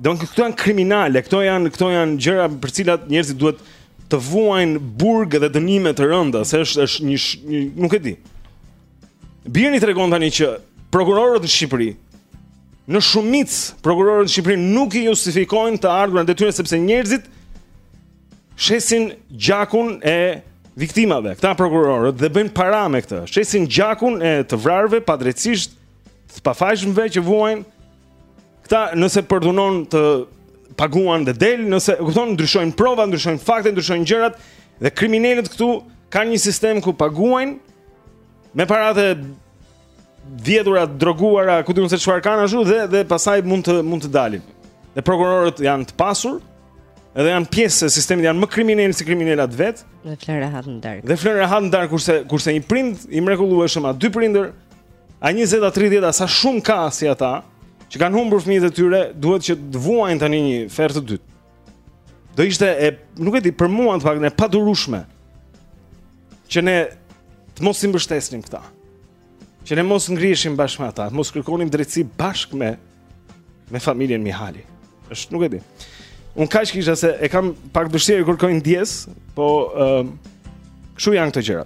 don këto janë kriminale, këto janë këto janë gjëra për cilat njerëzit duhet të vuajnë burg dhe dënime të rënda, se është është një, një nuk e di. BIRN-i tregon tani që prokurorët në Shqipëri në shumicë prokurorët në Shqipëri nuk i justifikojnë të ardhurat e tyre sepse njerëzit shesin gjakun e viktimave, këta prokurorët dhe bëjnë para me këtë. Shesin gjakun e të vrarëve padrejtësisht, të pafajshmëve që vuajnë. Këta nëse përdhunon të paguan dhe del, nëse kupton ndryshojnë prova, ndryshojnë fakte, ndryshojnë gjërat dhe kriminelët këtu kanë një sistem ku paguajnë me paratë vjedhura, droguara, ku di unë se çfarë kanë ashtu dhe dhe pastaj mund të mund të dalin. Dhe prokurorët janë të pasur, edhe janë pjesë e sistemit, janë më kriminelë se kriminelët vetë. Dhe flenë rehat në darkë. Dhe flenë rehat në darkë kurse kurse një prind i mrekullueshëm a dy prindër a 20 a 30 a sa shumë ka si ata që kanë humbur fëmijët e tyre, duhet që të vuajnë tani një ferr të dytë. Do ishte e, nuk e di, për mua të paktën e padurueshme që ne të mos i mbështesnim këta. Që ne mos ngriheshim bashkë me ata, të mos kërkonim drejtësi bashkë me me familjen Mihali. Është nuk e di. Unë kaq kisha se e kam pak të vështirë, ju kërkoj ndjesë, po ë uh, kshu janë këto gjëra.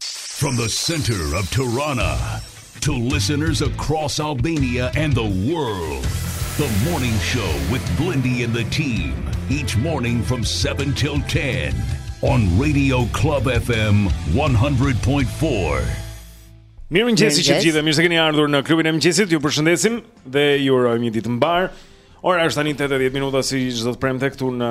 From the center of Tirana to listeners across Albania and the world. The morning show with Blendi and the team each morning from 7 till 10 on Radio Club FM 100.4. Mirëmëngjesi të gjithë, mirë se keni ardhur në klubin e mëngjesit, ju përshëndesim dhe ju urojmë një ditë të mbarë. Ora është tani 8 e 10 minuta si çdo të premte këtu në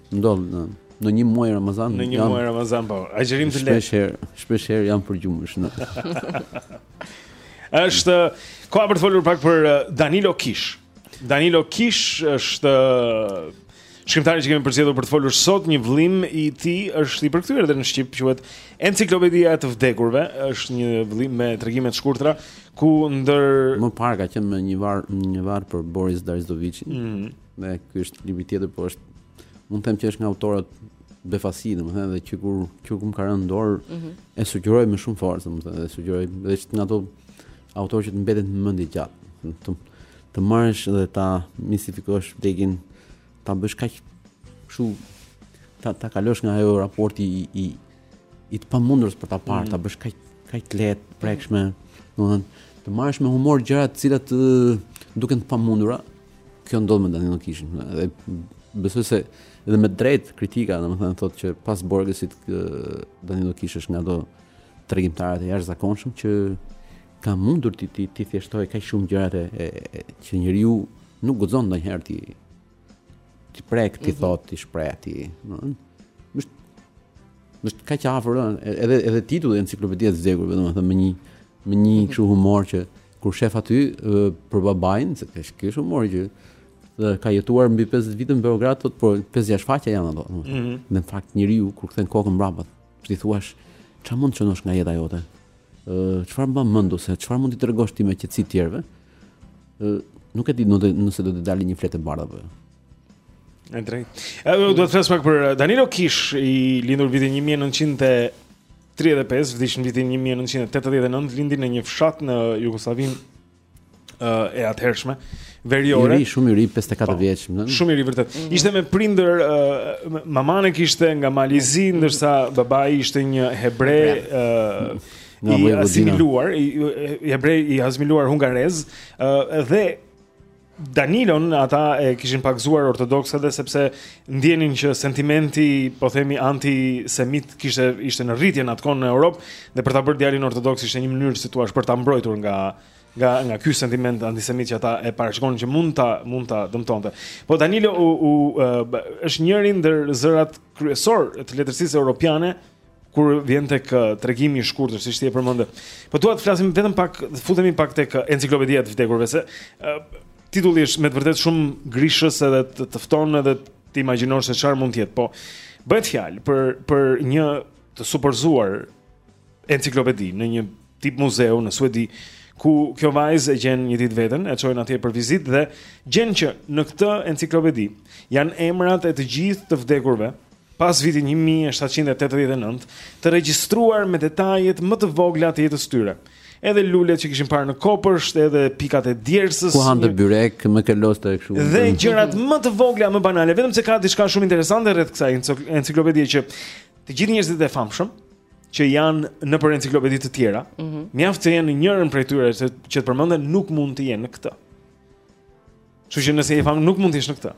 Ndodh në në një muaj Ramazan. Në një muaj Ramazan po. Agjërim të lehtë. Shpesh herë, shpesh herë jam përgjumësh. Është koha për të folur pak për uh, Danilo Kish. Danilo Kish është uh, shkrimtari që kemi përzgjedhur për të folur sot, një vëllim i tij është i përkthyer edhe në shqip, quhet Enciklopedia e të vdekurve, është një vëllim me tregime të shkurtra ku ndër më parë ka qenë me një varr një varr për Boris Davidoviçin. Mm -hmm. Dhe ky është libri tjetër, po është mund të them që është nga autorët befasues, domethënë edhe që kur që kur m'ka rënë në dorë, mm -hmm. e sugjeroj me shumë forcë, domethënë e sugjeroj dhe është nga ato autorë që të mbetet në mendje gjatë. Të, të marrësh dhe ta mistifikosh vdekjen, ta bësh kaq kështu ta ta kalosh nga ajo raporti i i i të pamundurës për ta parë, mm. ta bësh kaq kaq të lehtë, të prekshme, domethënë të marrësh me humor gjëra të cilat të duken të pamundura. Kjo ndodh me Danilo Kishin. Edhe besoj se edhe me të drejtë kritika, domethënë thotë që pas Borgesit Danilo Kish është nga ato tregimtarët e jashtëzakonshëm që ka mundur t'i t'i t'i thjeshtojë kaq shumë gjërat e që njeriu nuk guxon ndonjëherë t'i T'i prekë t'i mhm. thotë t'i shprehë t'i, domethënë. Është është kaq afër edhe edhe titulli enciklopedia e të vdekurve, domethënë me një me një mhm. kështu humor që kur shef aty për babain, se është kështu humor që dhe ka jetuar mbi 50 vite në Beograd, thotë po 5-6 faqe janë ato. Mm -hmm. Në fakt njeriu kur kthen kokën mbrapa, Të thuash, çfarë mund të shënosh nga jeta jote? Ë, çfarë mban mend ose çfarë mund t'i tregosh ti me qetësi të tjerëve? Ë, nuk e di nëse do të dalë një fletë e bardhë apo jo. E drejtë. Edhe do të flas pak për Danilo Kish i lindur në vitin 1935, vdiq në vitin 1989, lindi në një fshat në Jugosllavinë e atëhershme veriore. I ri, shumë i ri, 54 po, vjeç. Shumë i ri vërtet. Mm. Ishte me prindër, uh, mamane kishte nga Mali i Zi, mm. ndërsa babai ishte një hebre uh, i asimiluar, i, i hebre i asimiluar hungarez, uh, dhe Danilon ata e kishin pagzuar ortodoks dhe sepse ndjenin që sentimenti, po themi antisemit kishte ishte në rritje në atë kohë në Europë dhe për ta bërë djalin ortodoks ishte një mënyrë si thua për ta mbrojtur nga nga nga ky sentiment antisemit që ata e parashikonin që mund ta mund ta dëmtonte. Po Danilo u, u është njëri ndër zërat kryesor të letërsisë europiane kur vjen tek tregimi i shkurtër siç ti e përmende. Po dua të flasim vetëm pak, të futemi pak tek enciklopedia e të vdekurve se uh, titulli është me të vërtetë shumë grishës edhe të, të fton edhe të imagjinosh se çfarë mund të jetë. Po bëhet fjalë për për një të supozuar enciklopedi në një tip muzeu në Suedi, ku kjo vajzë e gjen një ditë veten, e çojnë atje për vizitë dhe gjen që në këtë enciklopedi janë emrat e të gjithë të vdekurve pas vitit 1789, të regjistruar me detajet më të vogla të jetës së tyre. Edhe lulet që kishin parë në kopësht, edhe pikat e djersës. Ku hante byrek, me kë loste e kështu. Dhe gjërat më të vogla, më banale, vetëm se ka diçka shumë interesante rreth kësaj enciklopedie që të gjithë njerëzit e famshëm që janë nëpër enciklopedi të tjera, mm -hmm. mjaft të jenë në njërën prej tyre që, që të përmenden nuk mund të jenë në këtë. Kështu që nëse ke famë nuk mund të jesh në këtë.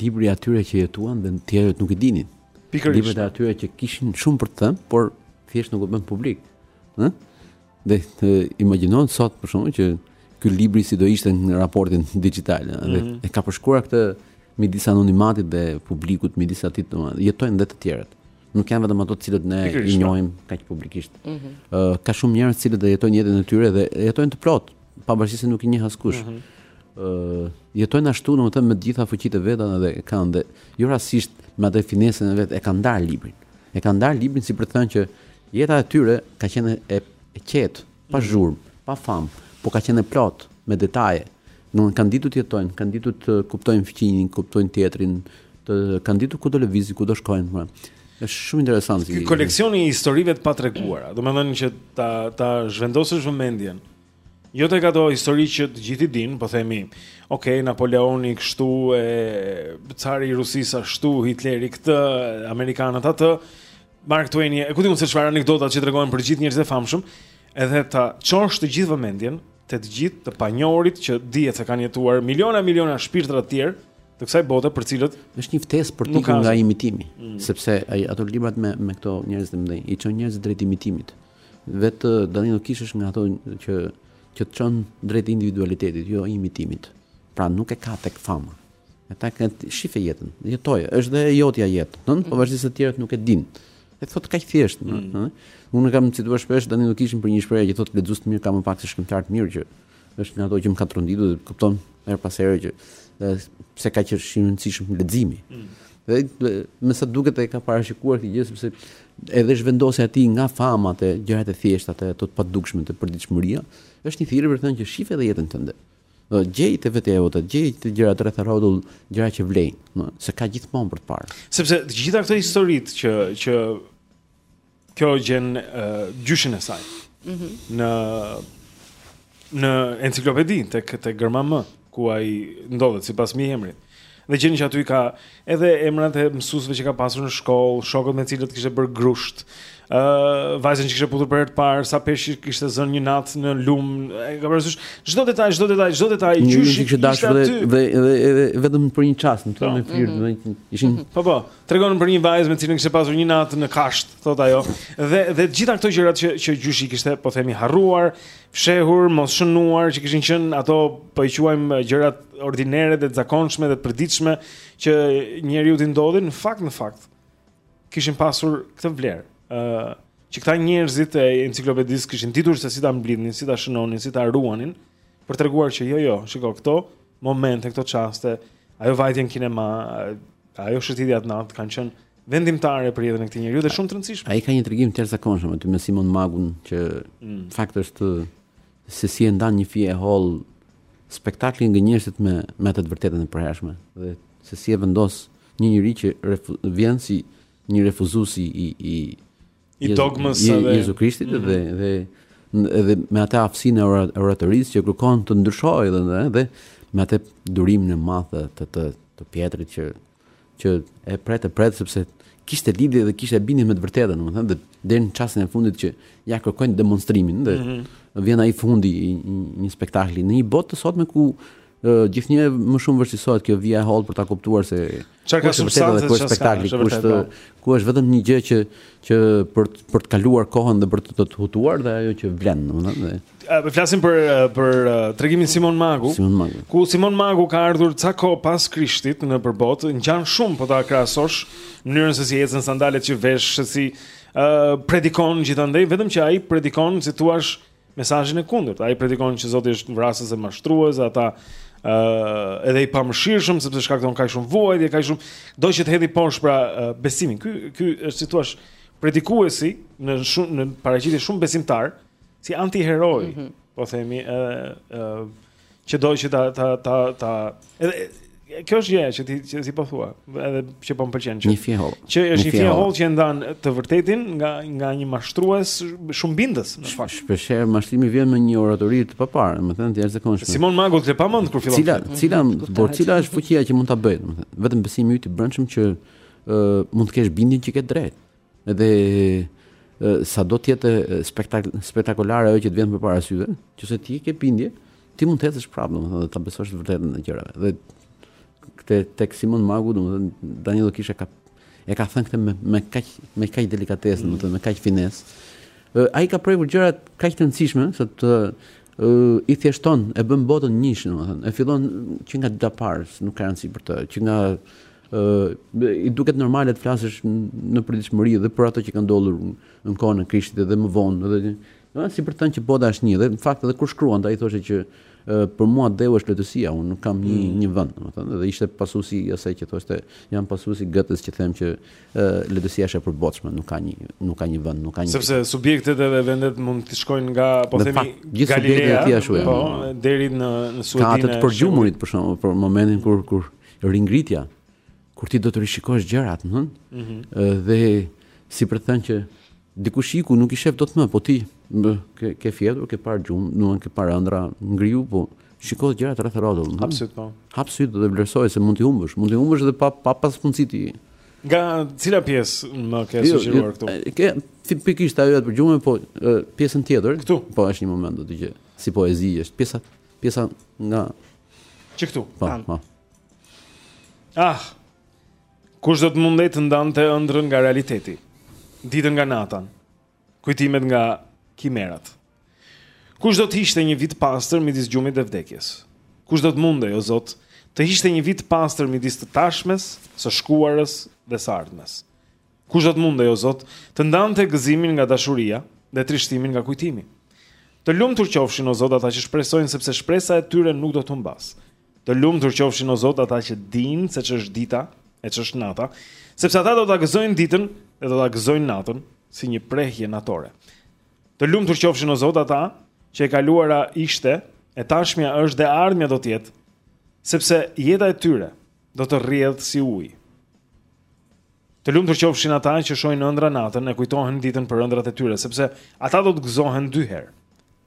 Libri i atyre që jetuan dhe të tjerët nuk i dinin. Pikërisht. Libri i atyre që kishin shumë për të thënë, por thjesht nuk u bënë publikë. Ëh? Dhe të imagjinon sot për shembull që ky libri si do ishte në raportin dixhital, mm -hmm. e ka përshkruar këtë midis anonimatit dhe publikut, midis atit, domethënë jetojnë dhe të tjerët. Nuk janë vetëm ato të cilët ne i njohim kaq publikisht. Ëh, mm -hmm. uh, ka shumë njerëz të cilët do jetojnë jetën e tyre dhe jetojnë të plotë, pavarësisht se nuk i njeh askush. Ëh, mm -hmm. uh, jetojnë ashtu domethënë me të gjitha fuqitë e veta dhe ka dhe jo rastisht me atë finesën e vet e ka ndarë librin. E ka ndarë librin si për të thënë që Jeta e tyre ka qenë e qetë, pa zhurmë, pa famë, por ka qenë e plotë me detaje. Domethënë kanë ditur të jetojnë, kanë ditur të kuptojnë fqinjin, kuptojnë tjetrin, të kanë ditur ku do lëvizin, ku do shkojnë, më. Është shumë interesant. Ky koleksioni i historive të patreguara, domethënë që ta ta zhvendosësh vëmendjen. Jo tek ato histori që të gjithë i dinë, po themi, ok, Napoleoni kështu e cari i Rusisë ashtu, Hitleri këtë, amerikanët atë, Mark Twain, e ku di unë se çfarë anekdota që tregohen për gjithë njerëzit e famshëm, edhe ta çosh të gjithë vëmendjen te të gjithë të panjohurit që dihet se kanë jetuar miliona miliona shpirtra të tjerë të kësaj bote për të cilët është një ftesë për të ikur nga imitimi, mm. sepse ai ato librat me me këto njerëz të mëdhenj i çon njerëzit drejt imitimit. Vet Danilo Kishi është nga ato që që të çon drejt individualitetit, jo imitimit. Pra nuk e ka tek fama. E ta ka shife jetën, jetoj, është dhe jotja jetë, ëh, pavarësisht se të tjerët nuk e din. E thotë kaq thjesht, ëh. Mm. Unë kam cituar shpesh Danilo Kishin për një shprehje që thotë lexues të mirë ka më pak se shkrimtarë të mirë që Është një nga ato që më ka tronditur dhe kupton herë pas here që dhe pse ka qenë shumë i rëndësishëm leximi. Mm. Dhe me sa duket ai ka parashikuar këtë gjë sepse edhe zhvendosja e tij nga fama te gjërat e thjeshta te ato të padukshme te përditshmëria, është një thirrje për të thënë që shife edhe jetën tënde. Do gjesh të vërtetë, të gjesh gjëra rreth e rrotull, gjëra që vlejnë, do se ka gjithmonë për të parë. Sepse të gjitha këto historitë që që Kjo gjen uh, gjyshin e saj. Mm -hmm. Në në enciklopedi tek tek gërma M ku ai ndodhet sipas mbiemrit. Dhe gjen që aty ka edhe emrat e mësuesve që ka pasur në shkollë, shokët me të cilët kishte bërë grusht, ë uh, vajzën që kishte puthur për herë të parë, sa peshq kishte zënë një natë në lum, e ka parasysh çdo detaj, çdo detaj, çdo detaj gjyshi kishte dashur dhe, dhe dhe edhe vetëm për një çast, domethënë një flirt, mm -hmm. ishin mhm. Po po. Tregon për një vajzë me cilën kishte pasur një natë në kashtë, thotë ajo. Dhe dhe të gjitha këto gjërat që që gjyshi kishte, po themi, harruar, fshehur, mos shënuar, që kishin qenë ato po i quajmë gjërat ordinere dhe të zakonshme dhe të përditshme që njeriut i ndodhin, në fakt në fakt kishin pasur këtë vlerë. ë uh, që këta njerëzit e enciklopedisë kishin ditur se si ta mblidhnin, si ta shënonin, si ta ruanin për treguar që jo jo, shikoji këto momente, këto çaste, ajo vajtje në kinema, ajo shëtitja atë natë kanë qenë vendimtare për jetën e këtij njeriu dhe shumë të rëndësishme. Ai ka një tregim të jashtëzakonshëm aty me Simon Magun që në fakt është se si e ndan një fije e hollë spektaklin nga njerëzit me me atë të vërtetën e përhershme dhe se si e vendos një njeri që vjen si një refuzues i i i dogmës së Jezu Krishtit mm -hmm. dhe dhe edhe me atë aftësinë e oratorisë që kërkon të ndryshojë dhe dhe, dhe me atë durimin e madh të të të, të Pjetrit që që e pret e pret sepse kishte lidhje dhe kishte bindje me të vërtetën, domethënë dhe deri në çastin e fundit që ja kërkojnë demonstrimin dhe mm -hmm. vjen ai fundi i një spektakli në një botë të sotme ku Gjithnjë e më shumë vështirësohet kjo vija e hollë për ta kuptuar se Çfarë ka substancë ku është spektakli, ku është ku është vetëm një gjë që që për për të kaluar kohën dhe për të të hutuar dhe ajo që vlen, domethënë. Po flasim për për tregimin Simon Magu. Simon Magu. Ku Simon Magu ka ardhur ca kohë pas Krishtit nëpër botë, ngjan shumë po ta krahasosh mënyrën se si ecën sandalet që vesh, se si ë uh, predikon gjithandej, vetëm që ai predikon si thua mesazhin e kundërt. Ai predikon që Zoti është vrasës e mashtrues dhe ata ë uh, edhe i pamëshirshëm sepse shkakton kaq shumë vuajtje, kaq shumë do që të hedhi poshtë pra uh, besimin. Ky ky është si thua predikuesi në shumë në paraqitje shumë besimtar si antiheroi, mm -hmm. po themi ë uh, uh, Që do që ta, ta, ta, ta, edhe, kjo është gjëja që ti që si po thua, edhe që po m'pëlqen që. Një fije e hollë. Që është një fije e hollë që ndan të vërtetën nga nga një mashtrues shumë bindës. Shpesh shpeshherë mashtrimi vjen me një oratori të paparë, domethënë të jashtëzakonshme. Simon Magu të pamend kur fillon. Cila cila por po cila është fuqia që mund ta bëjë domethënë? Vetëm besimi yt i brendshëm që ë mund të kesh bindjen që ke drejt. Edhe sa do të jetë spektak spektakulare ajo që të vjen përpara syve, nëse ti ke bindje, ti mund të ecësh prapë, domethënë, ta besosh të vërtetën e gjërave. Dhe këtë tek Simon Magu, domethënë, Danilo Kish e ka e ka thënë këtë me me kaq me kaq delikatesë, domethënë, mm. me kaq finesë. Ai ka prekur gjërat kaq të rëndësishme se të uh, i thjeshton, e bën botën njësh, domethënë, e fillon që nga dita e parë, nuk ka rëndësi për të, që nga I duket normale të flasësh në përditshmëri dhe për ato që kanë ndodhur në kohën e Krishtit dhe më vonë, edhe ëh, si për të thënë që bota është një. Dhe në fakt edhe kur shkruante ai thoshte që për mua atdheu është letërsia, unë nuk kam një mm. një vend, domethënë, dhe ishte pasuesi i asaj që thoshte, jam pasues i Gëtes që them që letërsia është e përbotshme, nuk ka një nuk ka një vend, nuk ka një. Sepse subjektet edhe vendet mund të shkojnë nga po themi fakt, gjithë subjektet e tij ashtu janë. Po, deri në në Suedinë. Ka atë të përgjumurit për shkak për momentin kur kur Ringritja, kur ti do të rishikosh gjërat, domethënë mm dhe si për të thënë që dikush iku nuk i shef dot më, po ti më, ke, ke fjetur, ke parë gjumë, nuk ke parë ëndra, ngrihu, po shikoji gjërat rreth e rrotull. Hap syt po. Hap syt dhe vlerësoji se mund t'i humbësh, mund t'i humbësh edhe pa pa pas mundësi ti. Nga cila pjesë më ke jo, sugjeruar jo, këtu? Ke pikërisht ajo për gjumin, po pjesën tjetër. Këtu. Po është një moment do të gjë. Si poezi është pjesa pjesa nga Që këtu. Po, po. Ah. Kush do të mundej të ndante ëndrrën nga realiteti? Ditën nga nata. Kujtimet nga kimerat. Kush do të hiqte një vijë të pastër midis gjumit dhe vdekjes? Kush do të mundej o Zot të hiqte një vijë të pastër midis së tashmes, së shkuarës dhe së ardhmes? Kush do të mundej o Zot të ndante gëzimin nga dashuria dhe trishtimin nga kujtimi? Të lumtur qofshin o Zot ata që shpresojnë sepse shpresa e tyre nuk do të humbasë. Të lumtur qofshin o Zot ata që dinë se ç'është dita e ç'është nata, sepse ata do ta gëzojnë ditën dhe do ta gëzojnë natën si një prehje natore. Të lumtur qofshin o Zot ata që e kaluara ishte, e tashmja është dhe e ardhmja do të jetë, sepse jeta e tyre do të rrjedhë si ujë. Të lumtur qofshin ata që shohin ëndrra natën e kujtohen ditën për ëndrat e tyre, sepse ata do të gëzohen dy herë.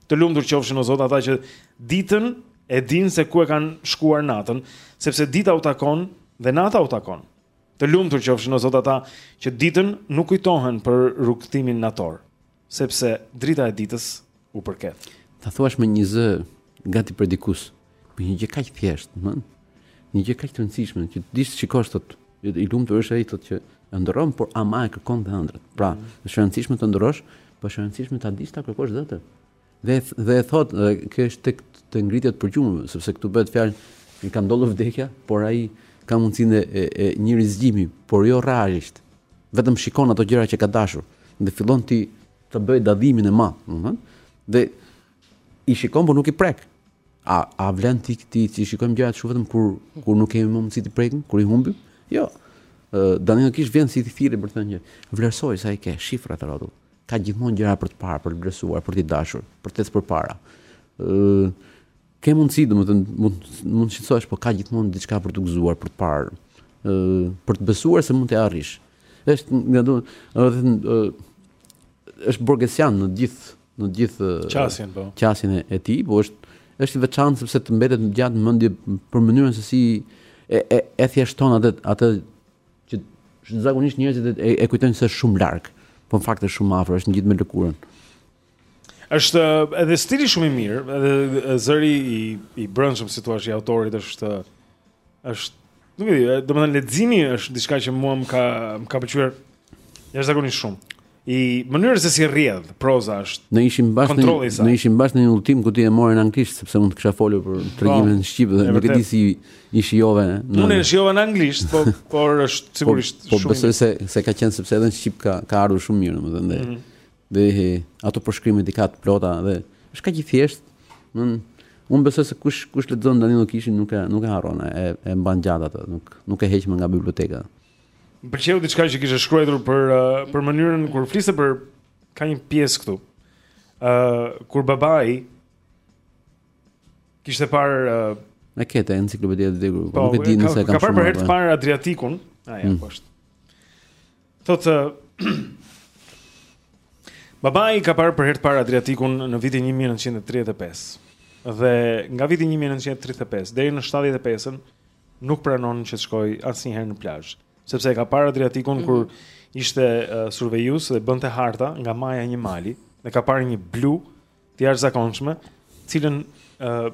Të lumtur qofshin o Zot ata që ditën e dinë se ku e kanë shkuar natën, sepse dita u takon dhe nata u takon. Të lumtur qofshin o Zot ata që ditën nuk kujtohen për rrugëtimin nator, Sepse drita e ditës u përket. Ta thuash me një zë gati predikues, po një gjë kaq thjesht, domethënë, një gjë kaq të rëndësishme që të dish, shiko thotë, i lumtur është ai thotë që ëndërron, por ama e kërkon dhe ëndrrat. Pra, mm. është e rëndësishme të ëndërrosh, po është e rëndësishme ta dish ta kërkosh dhe atë. Dhe dhe e thotë, dhe kjo është tek Të ngriturit për gjumë, sepse këtu bëhet fjalë i ka ndodhur vdekja, por ai ka mundësinë e, e një rizgjimi, por jo realisht. Vetëm shikon ato gjëra që ka dashur dhe fillon të bëjë dallimin e madh, domethënë, dhe i shikon por nuk i prek. A a vlen t'i t'i t'i shikojmë gjërat shumë vetëm kur kur nuk kemi më mundësi t'i prekim, kur i humbim? Jo. Ë Danilo Kish vjen si një thirrje për të thënë që vlerësoji sa i ke, shih vërdallë rrotull. Ka gjithmonë gjëra për të parë, për të vlerësuar, për t'i dashur, për të ecë përpara. Ëh, ke mundësi, domethënë, mund mund të shqetësohesh, por ka gjithmonë diçka për t'u gëzuar, për të parë, ëh, për të besuar se mund të arrish. Është ngado, domethënë, është borgesian në gjithë në gjithë qasjen po. Qasjen e, e tij, po është është i veçantë sepse të mbetet gjatë në mendje për mënyrën se si e e, e thjeshton atë atë Që zakonisht njerëzit e, e kujtojnë se është shumë larg, po në fakt është shumë afër, është ngjit me lëkurën. Është edhe stili shumë i mirë, edhe zëri i i brendshëm si të thuash i autorit është është Nuk e di, domethënë leximi është diçka që mua më ka më ka pëlqyer jashtëzakonisht shumë. i mënyrës se si rrjedh proza është. Ne ishim bashkë, ne ishim bashkë në një udhëtim ku ti e more në anglisht sepse unë të kisha folur për po, tregimin në shqip dhe nuk e di si e shijove. Unë e shijova në anglisht, po por është po, sigurisht shumë. Po besoj se se ka qenë sepse edhe në shqip ka ka ardhur shumë mirë, domethënë. Mhm. Dhe ato përshkrimet i ka të plota dhe është kaq i thjeshtë. Unë unë besoj se kush kush lexon Danilo Kishin nuk e nuk e harron, e e mban gjatë atë, nuk nuk e heq më nga biblioteka. Më pëlqeu diçka që kishe shkruar për uh, për mënyrën kur fliste për ka një pjesë këtu. ë uh, kur babai kishte parë uh, në këtë enciklopedi të vdekurve, po, nuk e di nëse ka. Ka parë për herë të parë Adriatikun. Ah, ja, mm. po është. Thotë Babai ka parë për herë të parë Adriatikun në vitin 1935. Dhe nga viti 1935 deri në 75-ën nuk pranon që të shkojë asnjëherë në plazh, sepse e ka parë Adriatikun mm -hmm. kur ishte uh, survejus dhe bënte harta nga maja e një mali, dhe ka parë një blu të jashtëzakonshme, të cilën uh,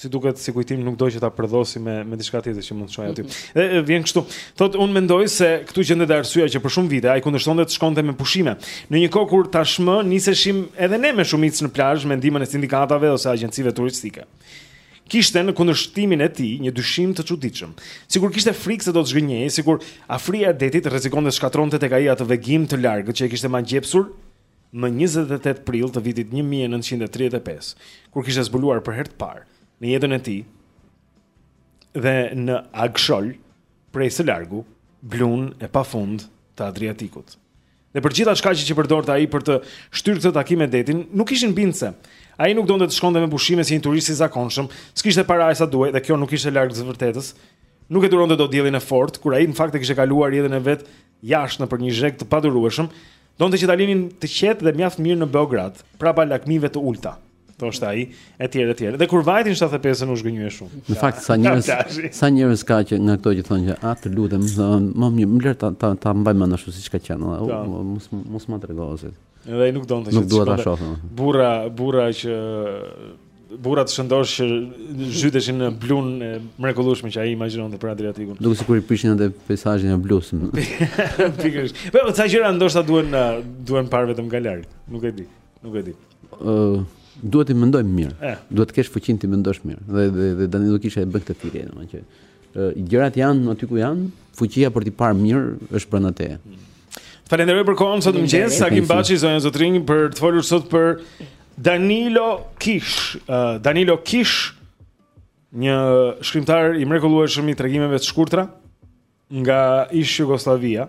si duket si kujtim nuk donte që ta përdhoste me me diçka tjetër që mund të shojë aty. Mm -hmm. Dhe vjen kështu. Thotë unë mendoj se këtu gjendet arsyeja që për shumë vite ai kundërshtonte të shkonte me pushime. Në një kohë kur tashmë niseshim edhe ne me shumicë në plazh me ndihmën e sindikatave ose agjencive turistike. kishte në kundërshtimin e tij një dyshim të çuditshëm. Sikur kishte frikë se do të zhgënjehej, sikur afria e detit rrezikonte të shkatërronte tek ai atë vegim të largët që e kishte magjepsur më 28 prill të vitit 1935, kur kishte zbuluar për herë të parë në jetën e tij dhe në agshol prej së largu blunë e pafund të Adriatikut. Dhe të gjitha shkaqet që përdorte ai për të shtyrë këtë takim me detin, nuk ishin bindëse. Ai nuk donte të shkonte me pushime si një turist i zakonshëm, s'kishte para sa duhej dhe kjo nuk ishte larg së vërtetës. Nuk e duronte dot diellin e fortë, kur ai në fakt e kishte kaluar jetën e vet jashtë nëpër një zheg të padurueshëm, donte që ta linin të qetë dhe mjaft mirë në Beograd, prapa lakmive të ulëta. thoshte ai, etj etj. Dhe kur vajti në 75-ën u zhgënjye shumë. Në fakt sa njerëz sa njerëz ka që nga ato që thonë që a të lutem, më mirë, më lër ta ta, ta mbaj mend ashtu siç ka qenë. Mos mos ma trego. Edhe ai nuk donte që. Nuk dua ta shoh. Burra, burra që burra të shëndoshë që zhyteshin në blun e mrekullueshme që ai imagjinonte për Adriatikun. Dukej sikur i prishin edhe peizazhin e blusë. Pikërisht. Po sa gjëra ndoshta duhen duhen parë vetëm nga larg. Nuk e di. Nuk e di. duhet të mendojmë mirë. Eh. Duhet të kesh fuqinë të mendosh mirë. Dhe dhe, dhe Danilo Kishi e bën këtë thirrje, domethënë që uh, gjërat janë aty ku janë, fuqia për t'i parë mirë është brenda teje. Hmm. Falenderoj për kohën sot në mëngjes, Agim Baçi zgjodha zotërinë për të folur sot për Danilo Kish. Uh, Danilo Kish, një shkrimtar i mrekullueshëm i tregimeve të shkurtra nga ish Jugosllavia,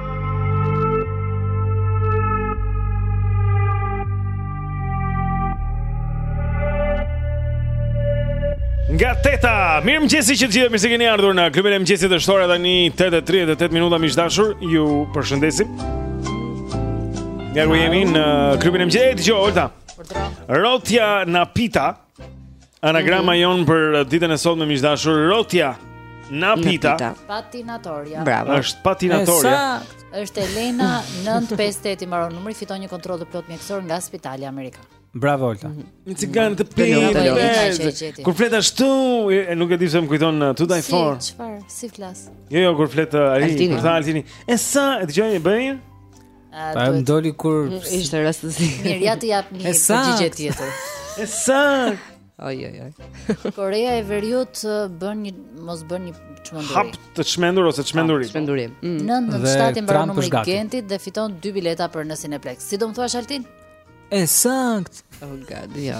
Nga teta, mirëmëngjesi që të gjithë, mirë se keni ardhur në klubin e mëngjesit, është ora tani 8.38 minuta miq të dashur, ju përshëndesim. Nga ku jemi në klubin e mëngjesit, e dëgjo, Olta, rotja na pita, Anagrama mhm. jonë për uh, ditën e sotme miq të dashur Rotja na pita Patinatorja Bravo është patinatorja është Elena 958 i mbaron numri Fiton një kontroll të plotë mjekësor nga Spitali Amerikan Bravo Olta mhm. Një cigan të pita Kur flet ashtu Nuk e di se më kujton uh, To Die For Si, çfarë, si flas Jo, jo, kur flet uh, Altini Kur tha Altini E sa, e dëgjojnë, bëjnë S'a më doli kur ishte rastësi. Mirë, ja të jap një përgjigje tjetër. Sa? Oj oj oj. Koreja e Veriut bën një mos bën një çmenduri. Hap të çmendur ose çmenduri. Çmenduri. Mm. 97 mbaron numri e Gentit dhe fiton dy bileta për në Cineplex. Si do më thua Altin? E saktë. Oh god, ja.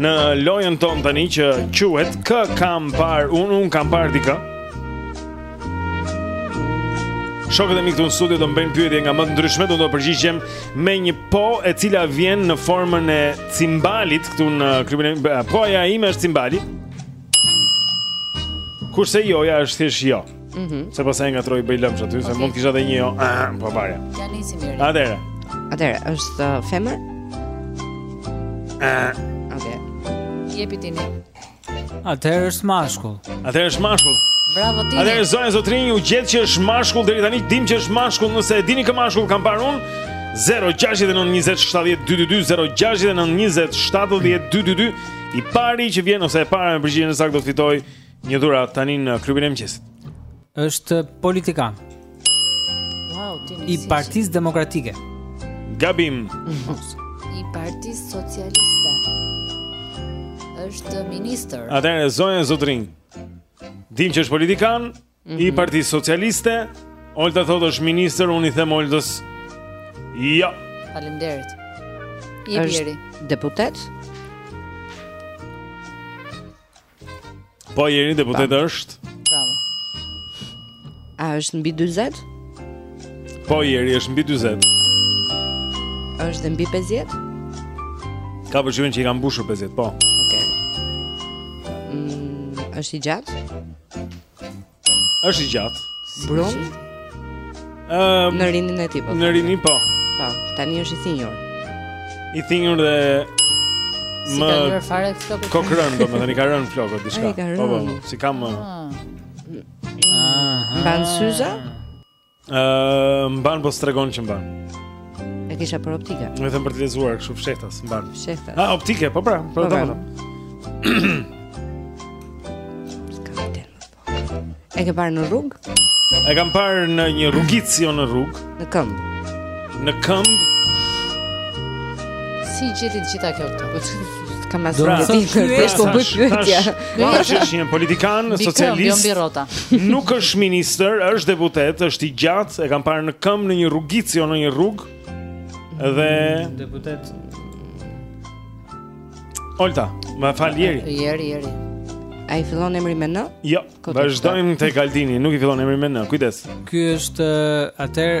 Në lojën tonë tani që quhet Kë kam parë unë, unë kam parë dikë Shokët e mi këtu në studio do më bëjnë pyetje nga më të ndryshmet Unë do përgjigjem me një po e cila vjen në formën e cimbalit Këtu në klubin e... Poja ime është cimbali Kurse joja është thjesht jo Mhm. Mm se pasaj ngatërrohet bëhet lëmsh aty, okay. se mund të kisha edhe një jo, ah, po pra. Ja nisi mirë. Atëre. Atëre, është uh, femër? Ah. Okej. Okay. Jepi ti një. Atëre është mashkull. Atëre është mashkull. Bravo ti. Atëre zonja zotërinj u gjet që është mashkull deri tani dim që është mashkull, nëse e dini kë mashkull kam parë unë. 0692070222 i pari që vjen ose e para me përgjigjen e saktë do të fitojë Një dhuratë tani në klubin e mëngjesit. Është politikan. Wow, ti I Partisë Demokratike. Gabim. I Partisë Socialiste. Është ministër. Atëherë zonja zotërinj. Dim që është politikan mm -hmm. i mhm. Partisë Socialiste. Olta thotë është ministër, unë i them Oltës. Jo. Faleminderit. Jeri deputet? Po Jeri deputet është? Bravo. A është mbi 40? Po Jeri është mbi 40. Është dhe mbi 50? Kam përshtypjen që i ka mbushur 50, po. Okej. Okay. Mm, është i gjatë? Është i gjatë. Brun. Ëm në rininë e tij po. Në rini po. Po, tani është i thinjur. I thinjur dhe si më ka fare flokët. Kokërr, domethënë i kanë rënë flokët diçka. Po po, si kam. Ah. Mban syze? Ëh, mban po s'tregon që mban. E kisha për optike. Domethënë për të lexuar kështu fshehtas, mban. Fshehtas. Ah, optike, po pra, po, po pra. Po. E ke parë në rrugë? E kam parë në një rrugicë jo në rrugë. Në këmbë. Në këmbë. Si i gjeti të gjitha këto? Kam asgjë për të thënë, thjesht po bëj pyetje. Pra, që është një politikan, socialist, nuk është ministër, është deputet, është i gjatë, e kam parë në këmbë në një rrugicë jo, në një rrugë, dhe... Mm, deputet... Olta, më fal Jeri. Jeri, jeri. A i fillon emri me në? Jo, vazhdojmë te Altini, nuk i fillon emri me N, kujdes. Ky është, atëherë,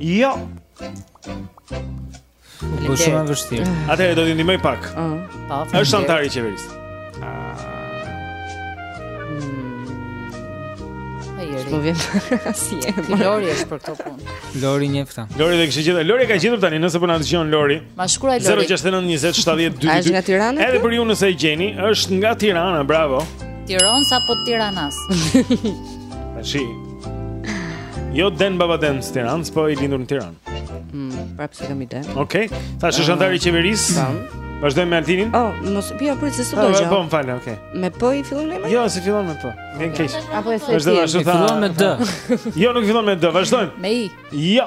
Jo. Po shumë e vështirë. Atëherë do t'i ndihmoj pak. Ëh. Mm, po. Është anëtar i qeverisë. Ah. Nuk vjen asnjë. Lori është për këtë punë. Lori një fta. Lori do e kishte gjetur. Lori e ka gjetur tani nëse po na dëgjon Lori. Ma shkruaj Lori. 069 20 70 222. Është nga Tirana. Edhe për ju nëse e gjeni, është nga Tirana, bravo. Tiron sa po Tiranas. Tashi, Jo den baba den Tiran, po i lindur në Tiran. Mm, prapë s'e kam ide. Okej. Okay. Tash është anëtar i qeverisë. Po. Vazhdojmë me Altinin? Oh, mos pija për sot gjë. Po, më fal, okay. Me P i fillon me? Jo, s'i fillon me P. Vjen keq. Apo e thënë. Vazhdojmë ashtu ta. Fillon me D. Jo, nuk fillon me D. Vazhdojmë. Me I. Jo.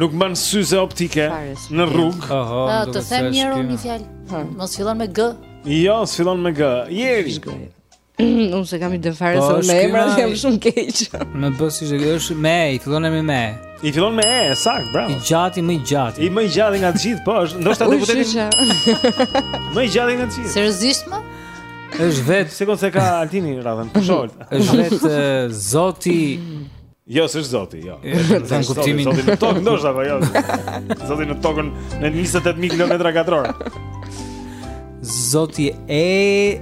Nuk mban syze optike në rrugë. Oho, ah, do të them një herë një fjalë. Hmm. Mos fillon me G. Jo, s'fillon me G. Jeri. Unë s'e kam idenë fare po, se me emra jam shumë keq Ma merr mendja që kjo është me e, i fillon emri me I fillon me e, saktë, bravo I gjati, më i gjati Më i gjati nga të gjithë, po është Ndoshta deputetin Më i gjati nga të gjithë Seriozisht më? është vetë Sekondë se ka Altini radhën Kështu është vetë zoti Jo, s'është zoti, jo. Në kuptimin zoti në tokë ndoshta apo jo. Zoti në tokën në 28000 kilometra katrorë. Zoti e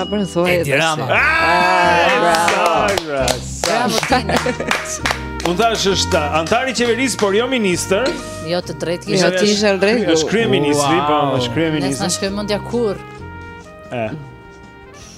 A për në thua Edi Rama Unë thashë është anëtar i qeverisë, por jo ministër Jo të drejtë Jo të ishë al drejt është kryeministri, po është kryeministri Ne s'na shkon mendja kurrë E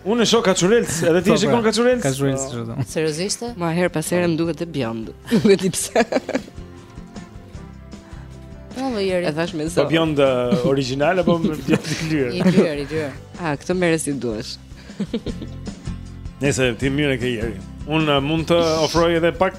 Unë e shoh kaçurels, edhe ti e shikon pra, kaçurels? Kaçurels është ato. Seriozisht? Ma herë pas herë më duket edhe bjond. Nuk e di pse. Po more Jeri. E thashë me zë. Po bjond uh, origjinal apo me bjond i lyer? I lyer, i lyer. Ah, këtë merre si të duash. Nëse ti mirë e ke Jeri. Unë uh, mund të ofroj edhe pak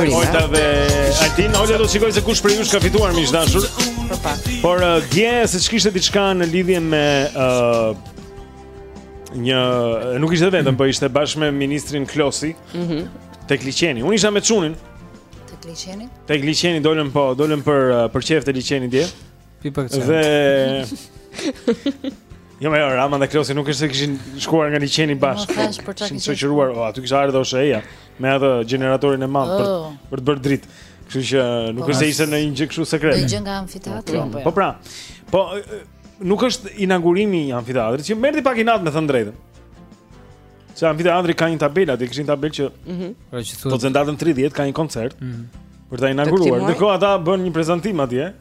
Ojta dhe Altin, Olja do të shikoj se kush prej jush ka fituar miq të dashur Por uh, dje seç kishte diçka në lidhje me uh, Një, nuk ishte vetëm, po ishte bashkë me Ministrin Klosi mm -hmm. Tek liqeni, unë isha me çunin Tek liqeni? Tek liqeni, dolëm po, dolëm për, uh, për qejf te liqeni dje Pipa këtu. Dhe Jo me Rama dhe Klosi nuk është se kishin shkuar nga liqeni bashkë. Po tash për çfarë? Kishin shoqëruar, oh, aty kishte ardhur OSHEE-ja me atë gjeneratorin e madh për oh. për të bërë dritë. Kështu që nuk po, është se ishte ndonjë gjë kështu sekret. Një gjë nga amfiteatri po, apo jo? Po pra. Po nuk është inaugurimi i amfiteatrit, që merr ti pak inat me thënë të drejtën. Se amfiteatri ka një tabelë, atë kishin tabelë që Mhm. Mm pra që po thotë. në datën 30 ka një koncert Mhm. për ta inauguruar. këtij muaj? Ndërkohë ata bën një prezantim atje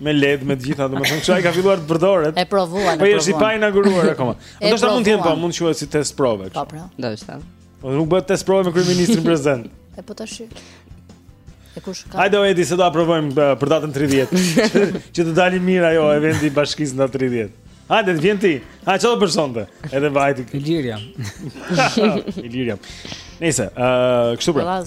me LED me të gjitha, domethënë që ai ka filluar të përdoret. E provuan, Po e është i pa provuan. inauguruar akoma. E Ndoshta mund të jenë po, provuan. mund të quhet si test prove. Po, kështu. pra. Ndoshta. Po nuk bëhet test prove me kryeministrin prezent. E po tash. E kush ka? Hajde o Edi se do e provojmë eh, për datën 30. që, që të dali mirë ai eventi i bashkisë në datë 30. Hajde, vjen ti. Hajt, ç'do për sonte. Edhe vajti. Ilirja. Ilirja. Nëse, ë, uh, kështu pra.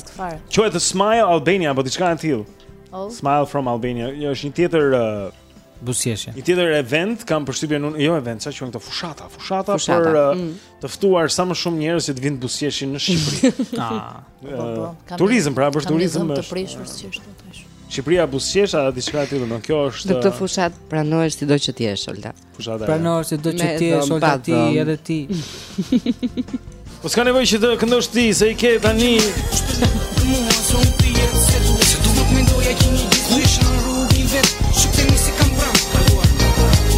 Qoftë Smile Albania apo diçka e tillë. Oh. Smile from Albania. Jo, është një tjetër ë uh, Një tjetër event kam përshtypjen unë, jo event, çfarë quhen këto fushata, fushata, fushata. për uh, mm. të ftuar sa më shumë njerëz që të vinë buzëqeshin në Shqipëri. Ah, po, po, po. Eh, turizëm pra, për turizëm është. Të prishur si është ato. Shqipëria buzëqesh apo diçka e tillë, do kjo është. Në këtë fushatë pranohesh sido që të jesh, Olta. Fushata. Pranohesh sido që të jesh, Olta ti edhe ti. Po s'ka nevojë që të këndosh ti, se i ke tani.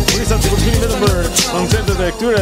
Kurisa të kuptimi vetëm për koncertet e këtyre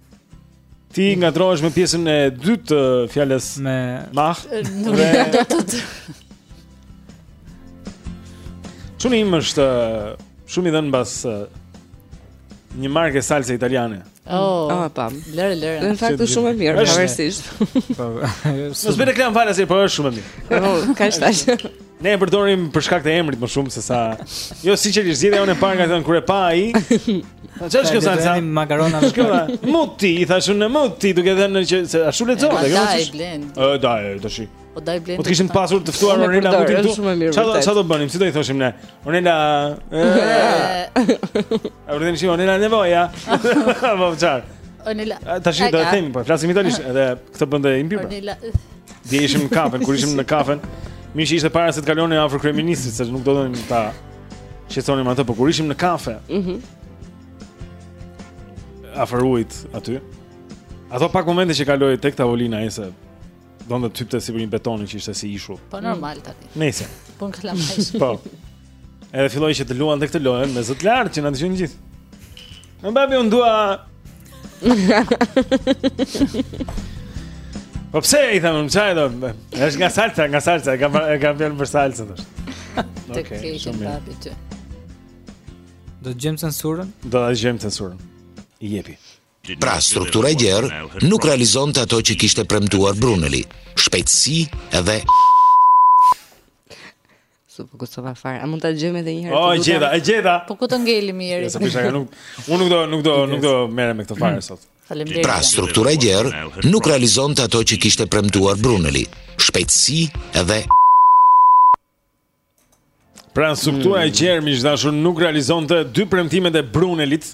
Ti ngatërrohesh me pjesën e dytë të fjalës Me Mah Nuk dhe... do të të Çuni im është Shumë i dhënë mbas Një marke salse italiane Oh, oh pa. Lëre, lëre. Në fakt është shumë e mirë, pavarësisht. Po. Mos bëni reklamë falas, po është shumë e mirë. Po, kaq tash. Ne e përdorim për shkak të emrit më shumë se sa jo sinqerisht zgjidhja jonë e parë ka qenë kur e pa ai. Çfarë është salsa? Makarona. Shkova. Muti, i thashë unë muti, duke thënë që se ashtu lexohet, e kupton. Ai blen. Ë, dai, do shi. Po dai blen. Po të kishim pasur të ftuar Ornela Muti këtu. Çfarë do çfarë do bënim? Si do i thoshim ne? Ornela. A vërtetë shi Ornela nevoja. Po çfarë? Ornela. Tash do të themi, po flasim italisht edhe këtë bënte impi. Ornela. Dje ishim në kafen, kur ishim në kafen, mirë që ishte para se të kalonin afër kryeministrit, se nuk do të donin ta shqetësonim atë, por kur ishim në kafe, ëh, mm afër ujit aty. Ato pak momente që kaloi tek tavolina ai se donte t'hypte sipër një betoni që ishte si ishull. Po normal tani. Nëse. Po kalamaj. Po. Edhe filloi që të luante këtë lojën me zë të lartë që na dëgjojnë të gjithë. Më babi unë dua Po pse i thua, more çaj do, është nga salca, nga salca, e kam, e kam për salca të është Okej në babi të Do ta gjejmë censurën? Do ta gjejmë censurën I jepi Pra, struktura e gjerë nuk realizonte ato që kishte premtuar Brunelli Shpejtësi edhe Su po gustova fare. A mund ta dëgjojmë edhe një herë? Oh, e gjeta, e gjeta. Po ku të ngelëm Jeri? Ja, sepse ka nuk unë nuk do nuk do nuk do merrem me këtë fare mm. sot. Faleminderit. Pra struktura e gjerë nuk realizonte ato që kishte premtuar Bruneli. Shpejtësi edhe Pra struktura e mm. gjerë miq të dashur nuk realizonte dy premtimet e Brunelit.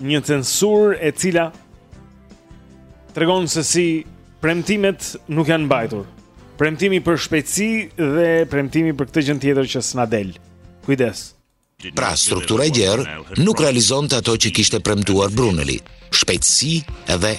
një censurë e cila tregon se si premtimet nuk janë mbajtur. Premtimi për shpejtësi dhe premtimi për këtë gjë tjetër që s'na del. Kujdes. Pra, struktura e gjerë nuk realizonte ato që kishte premtuar Bruneli. Shpejtësi edhe...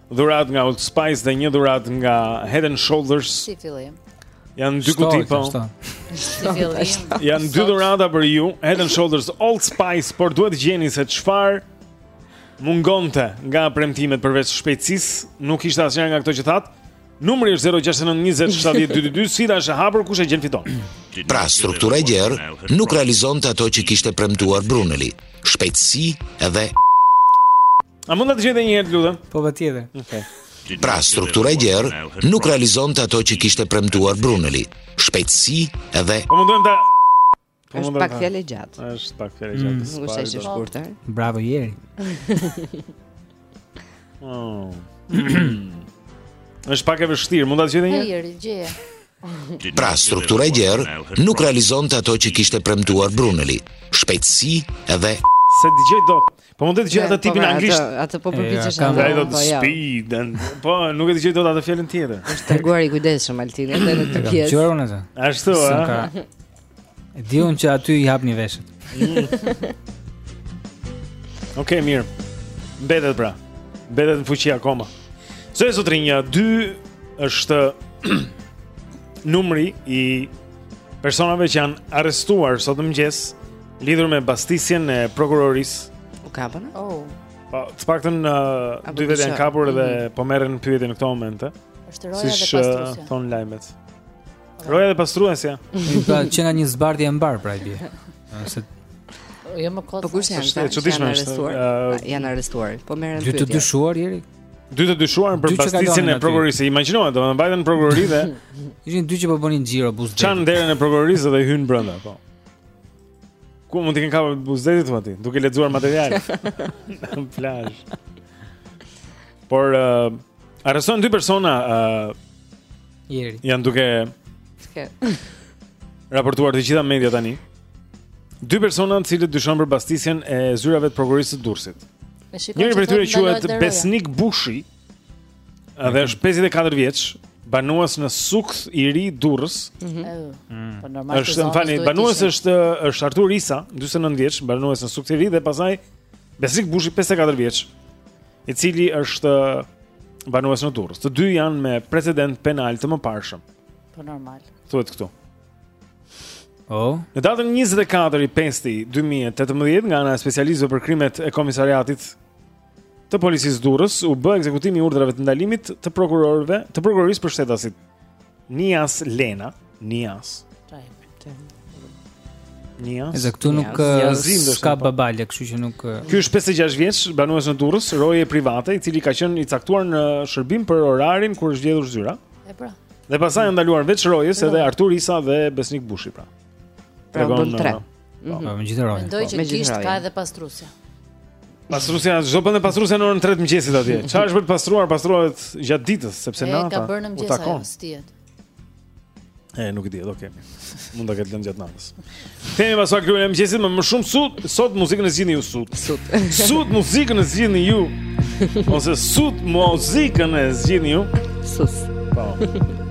Dhuratë nga Old Spice dhe një dhuratë nga Head and Shoulders. Si fillim. Janë dy kuti po. Si fillim. Janë dy dhurata për ju, Head and Shoulders Old Spice, por duhet të gjeni se çfarë mungonte nga premtimet përveç shpejtësisë, nuk ishte asnjëra nga këto që thatë. Numri është 0692070222, sfida është e hapur, kush e gjen fiton. Pra, struktura e gjerë nuk realizonte ato që kishte premtuar Bruneli. Shpejtësi edhe A mund ta dëgjoj edhe një herë, lutem? Po patjetër. Okej. Okay. Pra, struktura e gjerë nuk realizonte ato që kishte premtuar Bruneli. Shpejtësi edhe Po mundojmë ta Po është pak fjalë e gjatë. Është pak fjalë e gjatë. Mm. Nuk është e shkurtër. Bravo Jeri. Oh. Është pak e vështirë, mund ta gjeni një? Jeri, gjeje. Pra, struktura e gjerë nuk realizonte ato që kishte premtuar Bruneli. Shpejtësi edhe S'e dëgjoj dot. Po mund ta dëgjoj atë tipin po, anglisht. Atë, atë po përpiqet të thotë. Po, jo. speed and po nuk e dëgjoj dot atë fjalën tjetër. Është treguar i kujdesshëm Altini edhe në këtë pjesë. Çfarë unë atë? Ashtu, a? E di unë që aty i hapni veshët. Okej, mirë. Mbetet pra. Mbetet në fuqi akoma. Së e sotri një, dy është numri i personave që janë arrestuar sot në mëngjes Lidhur me bastisjen e prokurorisë. U kapën? Oh. Po, të paktën uh, dy vetë janë kapur dhe mm -hmm. po merren në pyetje në këto momente. Është roja si dhe pastruesja. Siç thonë lajmet. Roja dhe pastruesja. Pra qenka një zbardhje e mbarë pra i bie. Ëh, Jo më kot. Po kush janë? Është çuditshme. Janë arrestuar. Uh, janë arrestuar. Po merren në pyetje. Dy të dyshuar Jeri. Dy të dyshuar për bastisjen e prokurorisë. Imagjino, do të mbajnë në prokurori dhe ishin dy që po bënin xhiro buzë. Çajnë derën e prokurorisë dhe hyjnë brenda, po. Ku mund t'i kenë kapur buzë detit thua ti, duke lexuar materiale në plazh. Por uh, arrestohen dy persona uh, Jeri. Janë duke Okej. raportuar të gjitha mediat tani. Dy persona të cilët dyshohen për bastisjen e zyrave të prokurorisë së Durrësit. Njëri prej tyre quhet Besnik Bushi. Edhe është 54 vjeç, banues në Sukth i ri Durrës. Mhm. Mm. Po normal. Është më falni, banues është është Artur Isa, 49 vjeç, banues në Sukth i ri dhe pastaj Besnik Bushi 54 vjeç, i cili është banues në Durrës. Të dy janë me precedent penal të mëparshëm. Po normal. Thuhet këtu. Oh. Në datën 24 i 5 2018 nga ana e specialistëve për krimet e komisariatit të policisë Durrës u bë ekzekutimi i urdhrave të ndalimit të prokurorëve, të prokurorisë për shtetasit Nias Lena, Nias. Nias. Edhe këtu nuk ka babale, kështu që nuk Ky është 56 vjeç, banues në Durrës, roje private, i cili ka qenë i caktuar në shërbim për orarin kur është vjedhur zyra. E pra. Dhe pastaj janë ndaluar veç rojes edhe Artur Isa dhe Besnik Bushi pra. Pra bën tre. Po, me gjithë rojen. Mendoj po. që gisht ka edhe pastruesja. Pastruesja, ç'do bënte pastruesja në orën 3 të mëngjesit atje. Çfarë është për të pastruar? Pastruohet gjatë ditës, sepse nata. E ka bërë në mëngjes ajo, stiet. E, nuk e di, okay. Mund ta ketë lënë gjatë natës. Themi pas vakut në mëngjesit më më shumë sut, sot muzikën e zgjidhni ju sut. Sut. Sut muzikën e zgjidhni ju. Ose sut muzikën e zgjidhni ju. Sut. Po.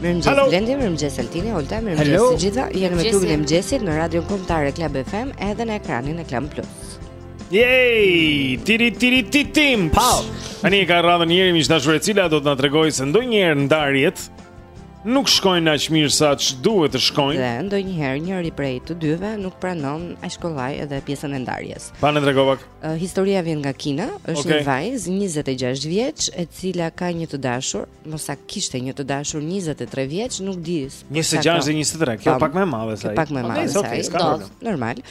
Mirëmëngjes Blendi, mirëmëngjes Altini, Olta, mirëmëngjes të gjitha. Jemi me klubin e mëngjesit në Radio Kombëtare Club FM edhe në ekranin e Klan Plus. Yay! Tiri tiri titim. Pau. Ani ka radhën njeri shumë i dashur e cila do të na tregojë se ndonjëherë ndarjet nuk shkojnë aq mirë sa ç'duhet të shkojnë. Dhe ndonjëherë njëri prej të dyve nuk pranon as kollaj edhe pjesën e ndarjes. Pa në trego pak. Uh, historia vjen nga Kina, është okay. një vajzë 26 vjeçe e cila ka një të dashur më saktë kishte një të dashur 23 vjeç, nuk di. 26 dhe 23, kjo pak më e madhe sa ai. Pak më e madhe sa ai. Okej, normal.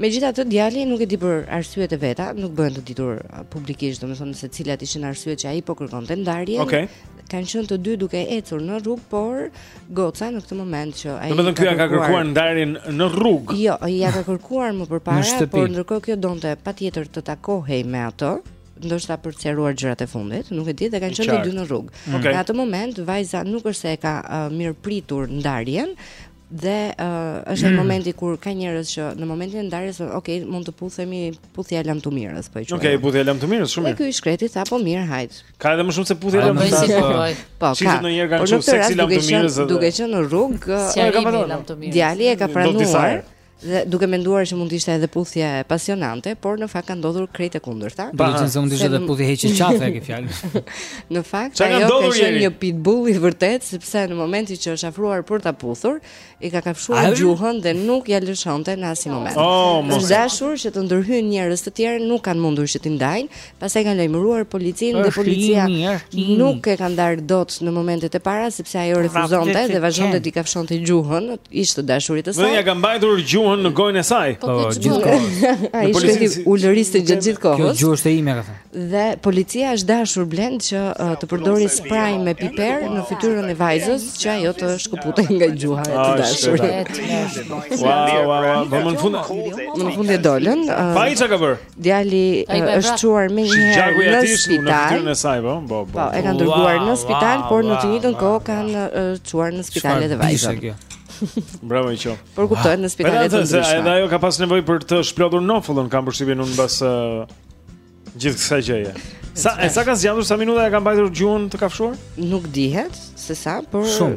Megjithatë djali nuk e di për arsyet e veta, nuk bëhen të ditur uh, publikisht, domethënë se cilat ishin arsyet që ai po kërkonte ndarjen. Okej. Okay. Kan qenë të dy duke ecur në rrugë, por goca në këtë moment që ai Domethënë ky ja ka kërkuar ndarjen në rrugë. Jo, ai ja ka kërkuar më përpara, por ndërkohë kjo donte patjetër të takohej me atë. ndoshta për të sqaruar gjërat e fundit, nuk e di dhe kanë qenë të dy në rrugë. Mm. Okay. Në atë moment vajza nuk është se e ka uh, mirëpritur ndarjen dhe uh, është mm. momenti kur ka njerëz që në momentin e ndarjes thonë, "Ok, mund të puthemi, puthja e lamtumirës", po i thonë. Ok, puthja e lamtumirës, shumë mirë. Ky i shkreti tha, "Po mirë, hajt." Ka edhe më shumë se puthja e lamtumirës. Po, po ka. Çfarë ndonjëherë kanë thënë seksi i lamtumirës? Duke qenë në rrugë, uh, lamtumirës. Djali e ka pranuar. dhe duke menduar që mund të ishte edhe puthje pasionante, por në fakt ka ndodhur krejt e kundërta. Do të thotë se mund të ishte edhe puthje heqje qafe kjo fjalë. Në fakt ajo ka qenë një pitbull i vërtetë, sepse në momentin që është afruar për ta puthur, i ka kafshuar gjuhën dhe nuk ja lëshonte në asnjë moment. Oh, është dashur që të ndërhyjnë njerëz të tjerë, nuk kanë mundur që t'i ndajnë Pastaj kanë lajmëruar policinë dhe policia nuk e ka ndar dot në momentet e para sepse ajo refuzonte dhe vazhdonte t'i kafshonte gjuhën ish-të dashurit të saj. Dhe ja ka mbajtur gjuhën në gojën e saj. Po, po gjithkohë. Ai i shkreti ulëriste gjatë gjithë kohës. Kjo gjuhë është e ime, ka thënë. Dhe policia është dashur Blend që të përdori spray me piper në fytyrën e vajzës që ajo të shkëputej nga gjuha e të dashurit. Wow, wow, wow. Në fund. Në fund e dolën. Fajca ka bër. Djali është çuar menjëherë në spital. Në saj, po, po, po. Po, e kanë dërguar në spital, por në të njëjtën kohë kanë çuar në spital edhe vajzën. Bravo i qoftë. Por kuptohet në spitale të ndryshme. Edhe ajo ka pas nevojë për të shplodhur nofullën, kam përshtypjen unë mbas gjithë kësaj gjëje. Sa e sa ka zgjatur sa minuta e ka mbajtur gjuhën të kafshuar? Nuk dihet se sa, por shumë.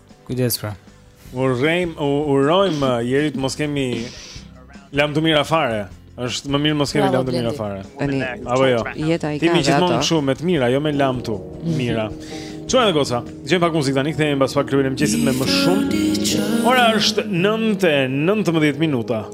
Kujdes pra. Urojmë, urojmë uh, Jeri të mos kemi lamtumira fare. Është më mirë mos kemi lamtumira fare. Tani, apo jo. Jeta i ka. Ti gjithmonë kështu me të mira, jo me lamtu. Mhm. Mira. Çuaj në goca. Dëgjojmë pak muzikë tani, kthehemi pas pak klubin e mëngjesit me më shumë. Ora është 9:19 minuta.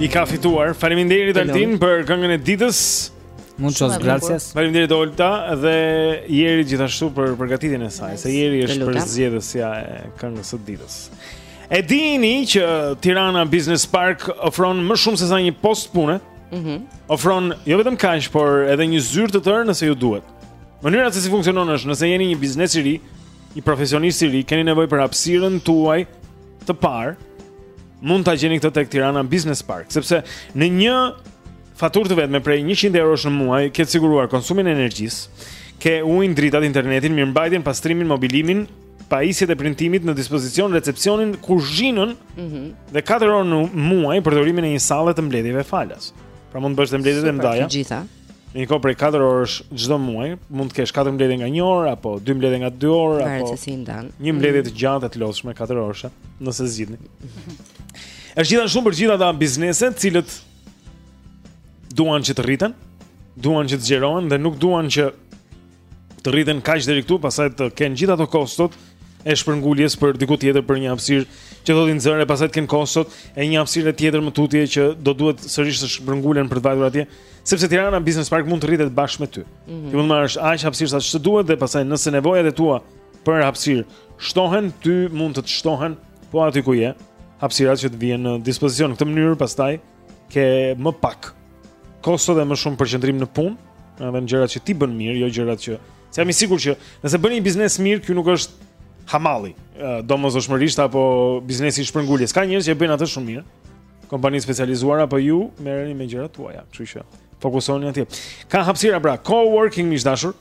I ka fituar. Faleminderit Altin për këngën e ditës. Muchas gracias. Faleminderit Olta dhe Jeri gjithashtu për përgatitjen e saj. Se Jeri është përzgjedhësja e këngës së ditës. E dini që Tirana Business Park ofron më shumë se sa një post pune? Mhm. Mm ofron jo vetëm kaq, por edhe një zyrë të tërë nëse ju duhet. Mënyra se si funksionon është nëse jeni një biznes i ri, një profesionist i ri, keni nevojë për hapësirën tuaj të parë mund ta gjeni këtë tek Tirana Business Park, sepse në një faturë të vetme prej 100 eurosh në muaj ke siguruar konsumin e energjisë, ke ujin, dritat, internetin, mirëmbajtjen, pastrimin, mobilimin, pajisjet e printimit në dispozicion, recepcionin, kuzhinën mm -hmm. dhe 4 orë në muaj përdorimin e një salle të mbledhjeve falas. Pra mund të bësh edhe mbledhjet e mëdha. Të gjitha. Një kohë prej 4 orësh çdo muaj, mund të kesh 4 mbledhje nga 1 orë apo 2 mbledhje nga 2 orë apo si e ndan. Një mbledhje të gjatë e të lodhshme 4 orësh, nëse zgjidhni. Është gjithashtu shumë për gjithë ata biznese, të cilat duan që të rriten, duan që të zgjerohen dhe nuk duan që të rriten kaq deri këtu, pastaj të kenë gjithë ato kostot e shpërnguljes për diku tjetër për një hapësirë që do t'i nxërë, pastaj të kenë kostot e një hapësire tjetër më tutje që do duhet sërish të shpërngulen për të vajtur atje, sepse Tirana Business Park mund të rritet bashkë me ty. Mm -hmm. Ti mund të marrësh aq hapësirë sa të duhet dhe pastaj nëse nevojat e tua për hapësirë shtohen, ty mund të të shtohen po aty ku je hapësirat që të vijnë në dispozicion. Në këtë mënyrë pastaj ke më pak kosto dhe më shumë përqendrim në punë, edhe në gjërat që ti bën mirë, jo gjërat që se jam i sigurt që nëse bëni një biznes mirë, ky nuk është hamalli, domosdoshmërisht apo biznesi i shpërnguljes. Ka njerëz që e bëjnë atë shumë mirë. Kompani të specializuara, po ju merreni me gjërat tuaja, kështu që fokusoni atje. Ka hapësira pra, co-working miq të dashur.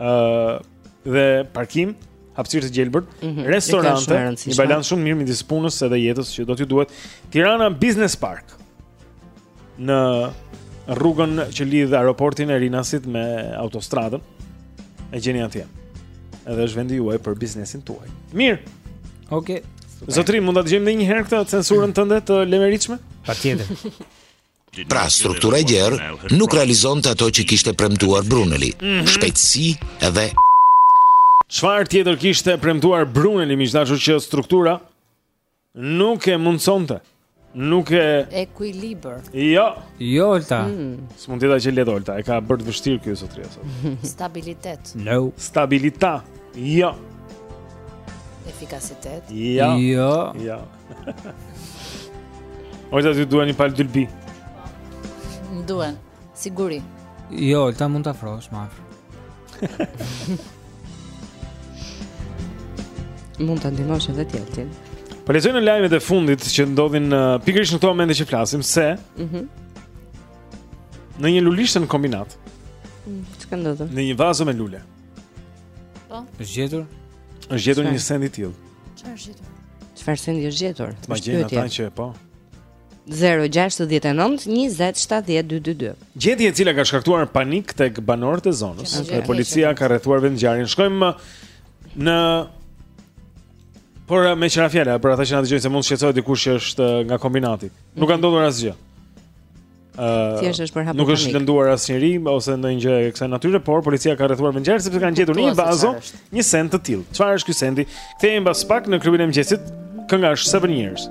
ë uh, dhe parkim, hapësirë të gjelbërt, mm -hmm. restorante, një balancë shumë mirë midis punës edhe jetës që do t'ju duhet. Tirana Business Park. Në rrugën që lidh aeroportin e Rinasit me autostradën. E gjeni atje. Edhe është vendi juaj për biznesin tuaj. Mirë. Okej. Okay. Zotëri, mund ta dëgjojmë edhe një herë këtë censurën tënde të lemeritshme? Patjetër. Pra, struktura e gjerë nuk realizonte ato që kishte premtuar Bruneli. Mhm. Shpejtësi edhe Çfarë tjetër kishte premtuar Bruneli, miq të dashur, që struktura nuk e mundësonte. Nuk e ekuilibër. Jo. Jo, Olta. Mm. S'mund të jetë aq e lehtë Olta, e ka bërë të vështirë kjo sot rreth. Stabilitet. No. Stabilita. Jo. Efikasitet. Jo. Jo. Jo. Olta, të duhen një palë dylbi. Më duhen, siguri. Olta, mund ta afrosh më afër. mund ta ndihmosh edhe ti atë. Po lexoj në lajmet e fundit që ndodhin uh, pikërisht në këto momente që flasim se. Mhm. Mm në një lulishte në kombinat. Mm, Çka ndodhi? Në një vazo me lule. Po. Është gjetur? Është gjetur një send i tillë. Çfarë është gjetur? Çfarë sendi është gjetur? Ma gjen ata që po. 0-6-19-27-12-2 Gjeti e cila ka shkaktuar panik tek banorët e zonës Dhe policia ka rrethuar vendngjarjen Shkojmë uh, në... Por uh, meqë ra fjala, për ata që na dëgjojnë se mund të shqetësohet dikush që është uh, nga kombinati Nuk ka mhm. ndodhur asgjë Uh, Thjesht është për hapur. Nuk është lënduar asnjeri ose ndonjë gjë e kësaj natyre, por policia ka rrethuar vendngjarjen sepse kanë gjetur në një vazo, një send të tillë. Çfarë është ky sendi? Kthehemi pas pak në klubin e mëngjesit. Kënga është Seven Years.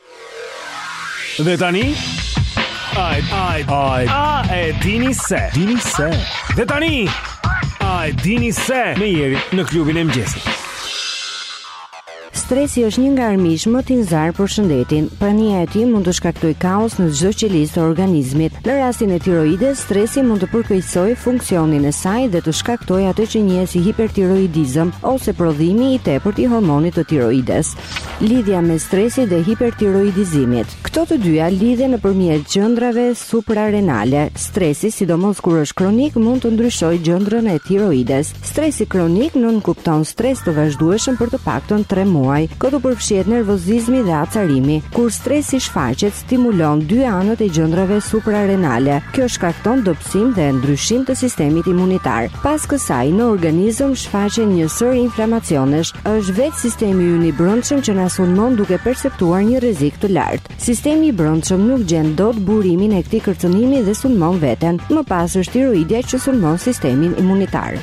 Dhe tani Ai ai ai a e dini se dini se Dhe tani A e dini se me Jerin në klubin e mëngjesit Stresi është një nga armiqtë më tinëzarë për shëndetin. Prania e tij mund të shkaktojë kaos në çdo qelizë të organizmit. Në rastin e tiroides, stresi mund të përkeqësojë funksionin e saj dhe të shkaktojë atë që njihet si hipertiroidizëm ose prodhimi i tepërt i hormonit të tiroides. Lidhja mes stresit dhe hipertiroidizmit. Këto të dyja lidhen nëpërmjet gjëndrave suprarenale. Stresi, sidomos kur është kronik, mund të ndryshojë gjëndrën e tiroides. Stresi kronik nënkupton stres të vazhdueshëm për të paktën 3 muaj. Këtu përfshihet nervozizmi dhe acarimi. Kur stresi shfaqet stimulon dy anët e gjëndrave suprarenale. Kjo shkakton dobësim dhe ndryshim të sistemit imunitar. Pas kësaj, në organizëm shfaqen një sërë inflamacionesh. Është vetë sistemi ynë i brendshëm që na sulmon duke perceptuar një rrezik të lartë. Sistemi i brendshëm nuk gjen dot burimin e këtij kërcënimi dhe sulmon veten. Më pas është tiroidja që sulmon sistemin imunitar.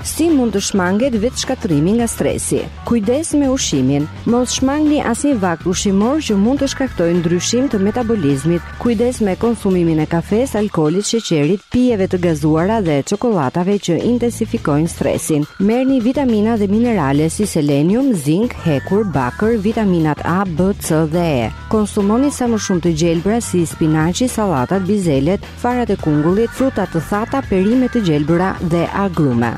Si mund të shmanget vetëshkatërrimi nga stresi? Kujdes me ushqimin. Mos shmangni asnjë vakt ushqimor që mund të shkaktojë ndryshim të metabolizmit. Kujdes me konsumimin e kafesë, alkoolit, sheqerit, pijeve të gazuara dhe çokollatave që intensifikojnë stresin. Merrni vitamina dhe minerale si selenium, zink, hekur, bakër, vitaminat A, B, C dhe E. Konsumoni sa më shumë të gjelbra si spinaqi, sallatat, bizelet, farat e kungullit, fruta të thata, perime të gjelbra dhe agrume.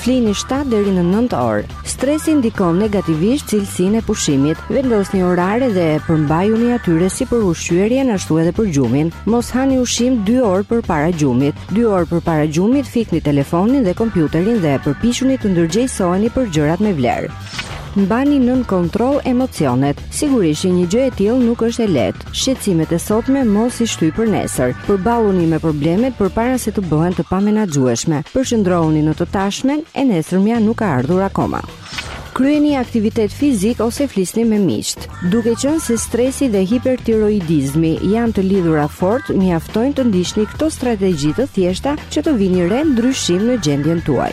Flini 7 deri në 9 orë. Stresi ndikon negativisht cilësinë e pushimit. Vendosni orare dhe përmbajuni atyre si për ushqyerjen ashtu edhe për gjumin. Mos hani ushqim 2 orë përpara gjumit. 2 orë përpara gjumit fikni telefonin dhe kompjuterin dhe përpiquni të ndërgjegjësoheni për gjërat me vlerë. Mbani nën kontroll emocionet. Sigurisht një gjë e tillë nuk është e lehtë. Shqetësimet e sotme mos i shtyni për nesër. Përballuni me problemet përpara se të bëhen të pamenaxhueshme. Përqendrohuni në të tashmen, e nesërmja nuk ka ardhur akoma. Kryeni aktivitet fizik ose flisni me miqtë. Duke qenë se stresi dhe hipertiroidizmi janë të lidhura fort, mjafton të ndiqni këto strategji të thjeshta që të vini re ndryshim në gjendjen tuaj.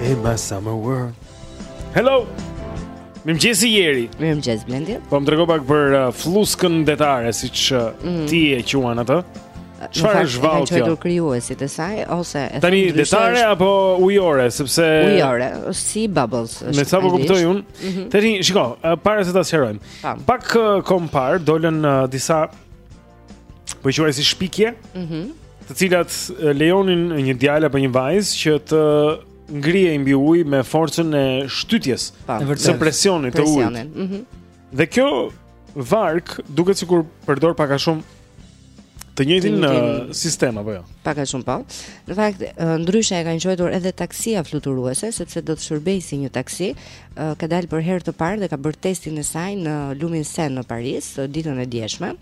In my summer world Hello Mirëmëngjesi Jeri Mirëmëngjes Blendi Po më trego pak për uh, flluskën detare siç uh, mm. ti e quan atë Çfarë është vallë kjo? Është krijuesit e saj ose e Tani detare është... apo ujore, sepse ujore, është si bubbles, është. Me sa po kuptoj unë, mm -hmm. tani shiko, para se ta sqarojmë. Pak kohë më parë dolën disa po i quajmë si shpikje, ëh, mm të cilat lejonin një djalë apo një vajzë që të ngrihej mbi ujë me forcën e shtytjes, së presionit të ujit. Ëh. Mm -hmm. Dhe kjo varkë duket sikur përdor pak a shumë të njëjtin uh, sistem apo jo. Pak a shumë po. Në fakt, uh, ndryshe e kanë quajtur edhe taksia fluturuese, sepse do të shërbejë si një taksi, ka dalë për herë të parë dhe ka bërë testin e saj në lumin Senë në Paris ditën e djeshme.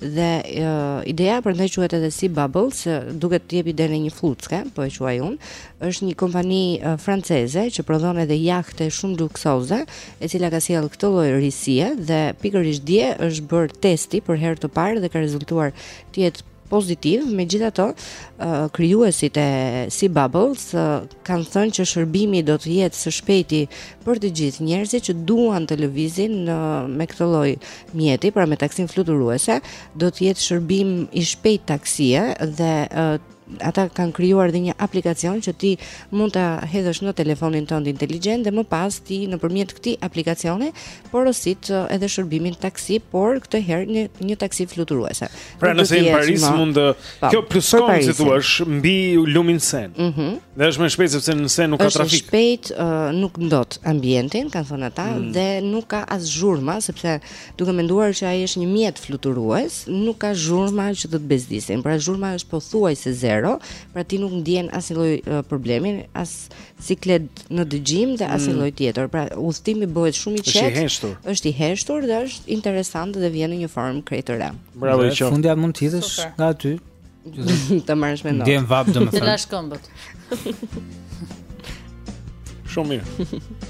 Dhe uh, ideja prandaj quhet edhe SeaBubble, se duket të jep idenë një fllucke, po e quaj unë. Është një kompani uh, franceze që prodhon edhe jahte shumë luksoze, e cila ka sjellë këtë lloj risie dhe pikërisht dje është bërë testi për herë të parë dhe ka rezultuar të jetë pozitiv, megjithatë, krijuesit e SeaBubbles kanë thënë që shërbimi do të jetë së shpejti për të gjithë njerëzit që duan të lëvizin me këtë lloj mjeti, pra me taksin fluturuese, do të jetë shërbim i shpejtë taksie dhe ata kanë krijuar dhe një aplikacion që ti mund ta hedhësh në telefonin tënd inteligjent dhe më pas ti nëpërmjet këtij aplikacioni porosit edhe shërbimin taksi, por këtë herë një një taksi fluturuese. Pra nëse je në Paris mund të- Po, kjo pluskon si të thuash mbi lumin Senë. Mhm. Dhe është më shpejt sepse në Senë nuk ka trafik. Është e shpejtë, ë, nuk ndot ambientin, kanë thënë ata, Mm. dhe nuk ka as zhurma, sepse duke menduar që ai është një mjet fluturues, nuk ka zhurma që do të bezdisin. Pra zhurma është pothuajse zero, pra ti nuk ndjen asnjë lloj ë, problemi, as siklet në dëgjim dhe asnjë mm. lloj tjetër. Pra, udhëtimi bëhet shumë i qetë. Është i heshtur. Është i heshtur dhe është interesant dhe vjen në një formë krejt të re. Bravo i qoftë. Fundja mund të hidhesh nga aty. Të marrësh një not. Ndjen vapë domethënë. Të lash këmbët. Shumë mirë.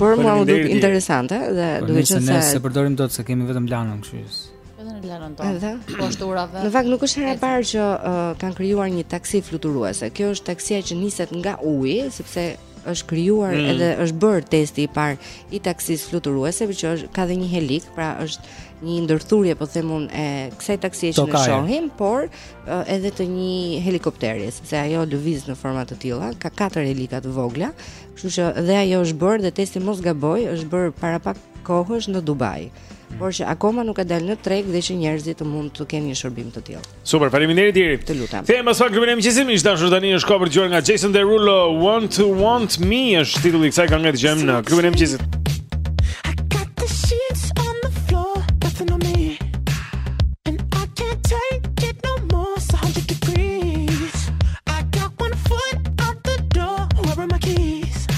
Por më u duk interesante dhe po, duke qenë se ne s'e përdorim dot se kemi vetëm Lanën kështu. Edhe në Lanën tonë. Edhe poshtë urave. Në fakt nuk është hera e parë që uh, kanë krijuar një taksi fluturuese. Kjo është taksia që niset nga uji, sepse është krijuar mm. edhe është bërë testi i parë i taksisë fluturuese, që është ka dhe një helikë, pra është një ndërthurje po them unë e kësaj taksie që ne shohim, por uh, edhe të një helikopteri, sepse ajo lëviz në forma të tilla, ka katër helika të vogla, kështu që dhe ajo është bërë dhe testi mos gaboj, është bërë para pak kohësh në Dubai. por që akoma nuk ka dalë në treg dhe që njerëzit të mund të kenë një shërbim të tillë. Super, faleminderit Iri. Të lutem. Themi pas pak Rri me Mikesin, miq të dashur tani është koha për të dëgjuar nga Jason Derulo, Want to Want Me është titulli i kësaj kënge që dëgjojmë në Rri me Mikesin.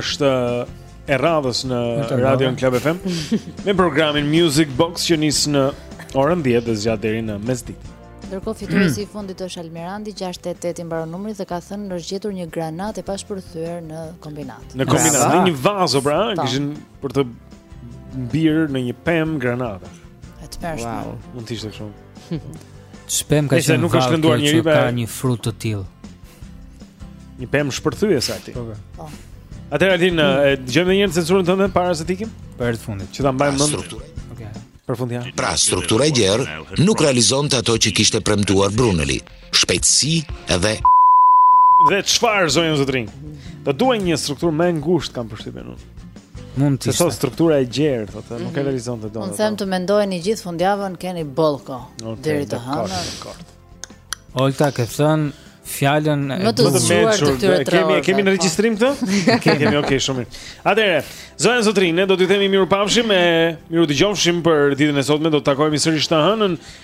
është e radhës në Radio Club FM me programin Music Box që nis në orën 10 dhe zgjat deri në mesditë. Ndërkohë fituesi i fundit është Almirandi 688 i mbaron numri dhe ka thënë është gjetur një granatë e pashpërthyer në Kombinat. Në Kombinat, në një vazo pra, po. kishin për të mbirë në një pemë granata. Atëherë. Wow. Mund të ishte kështu. Ç'pemë paska qenë nuk është lënduar njeri me një frut të tillë. Një pemë shpërthyese aty. Po. po. Atëherë Altin, mm. e dëgjojmë një herë censurën tënde para se të ikim? Për herë të fundit. Që ta mbajmë mend. Okej. Për fund ja. Pra, struktura e gjerë nuk realizonte ato që kishte premtuar Bruneli. Shpejtësi dhe Dhe çfarë zonja e zotërinj? Do duhej një strukturë më e ngushtë kam përshtypjen unë. Mund të thotë struktura e gjerë, thotë, mm -hmm. nuk e mhm. realizon të donë. Unë them të mendojeni gjithë fundjavën keni bollko okay, deri të hënën. Olta ka thënë fjalën më të zgjuar të këtyre tre. Kemi kemi në po. regjistrim këtë? Kemi, kemi, okay, shumë mirë. Atëherë, zonja e zotërinj, ne do t'ju themi mirupafshim e mirudëgjofshim për ditën e sotme, do të takohemi sërish të hënën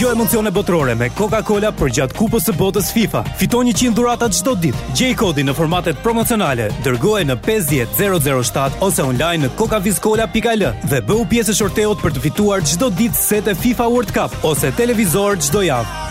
Zgjo emocione botërore me Coca-Cola përgjatë Kupës së Botës FIFA. Fito 100 dhurata çdo ditë. Gjej kodin në formatet promocionale, dërgoje në 50007 ose online në cocaviscola.al dhe bëhu pjesë e shorteut për të fituar çdo ditë sete FIFA World Cup ose televizor çdo javë.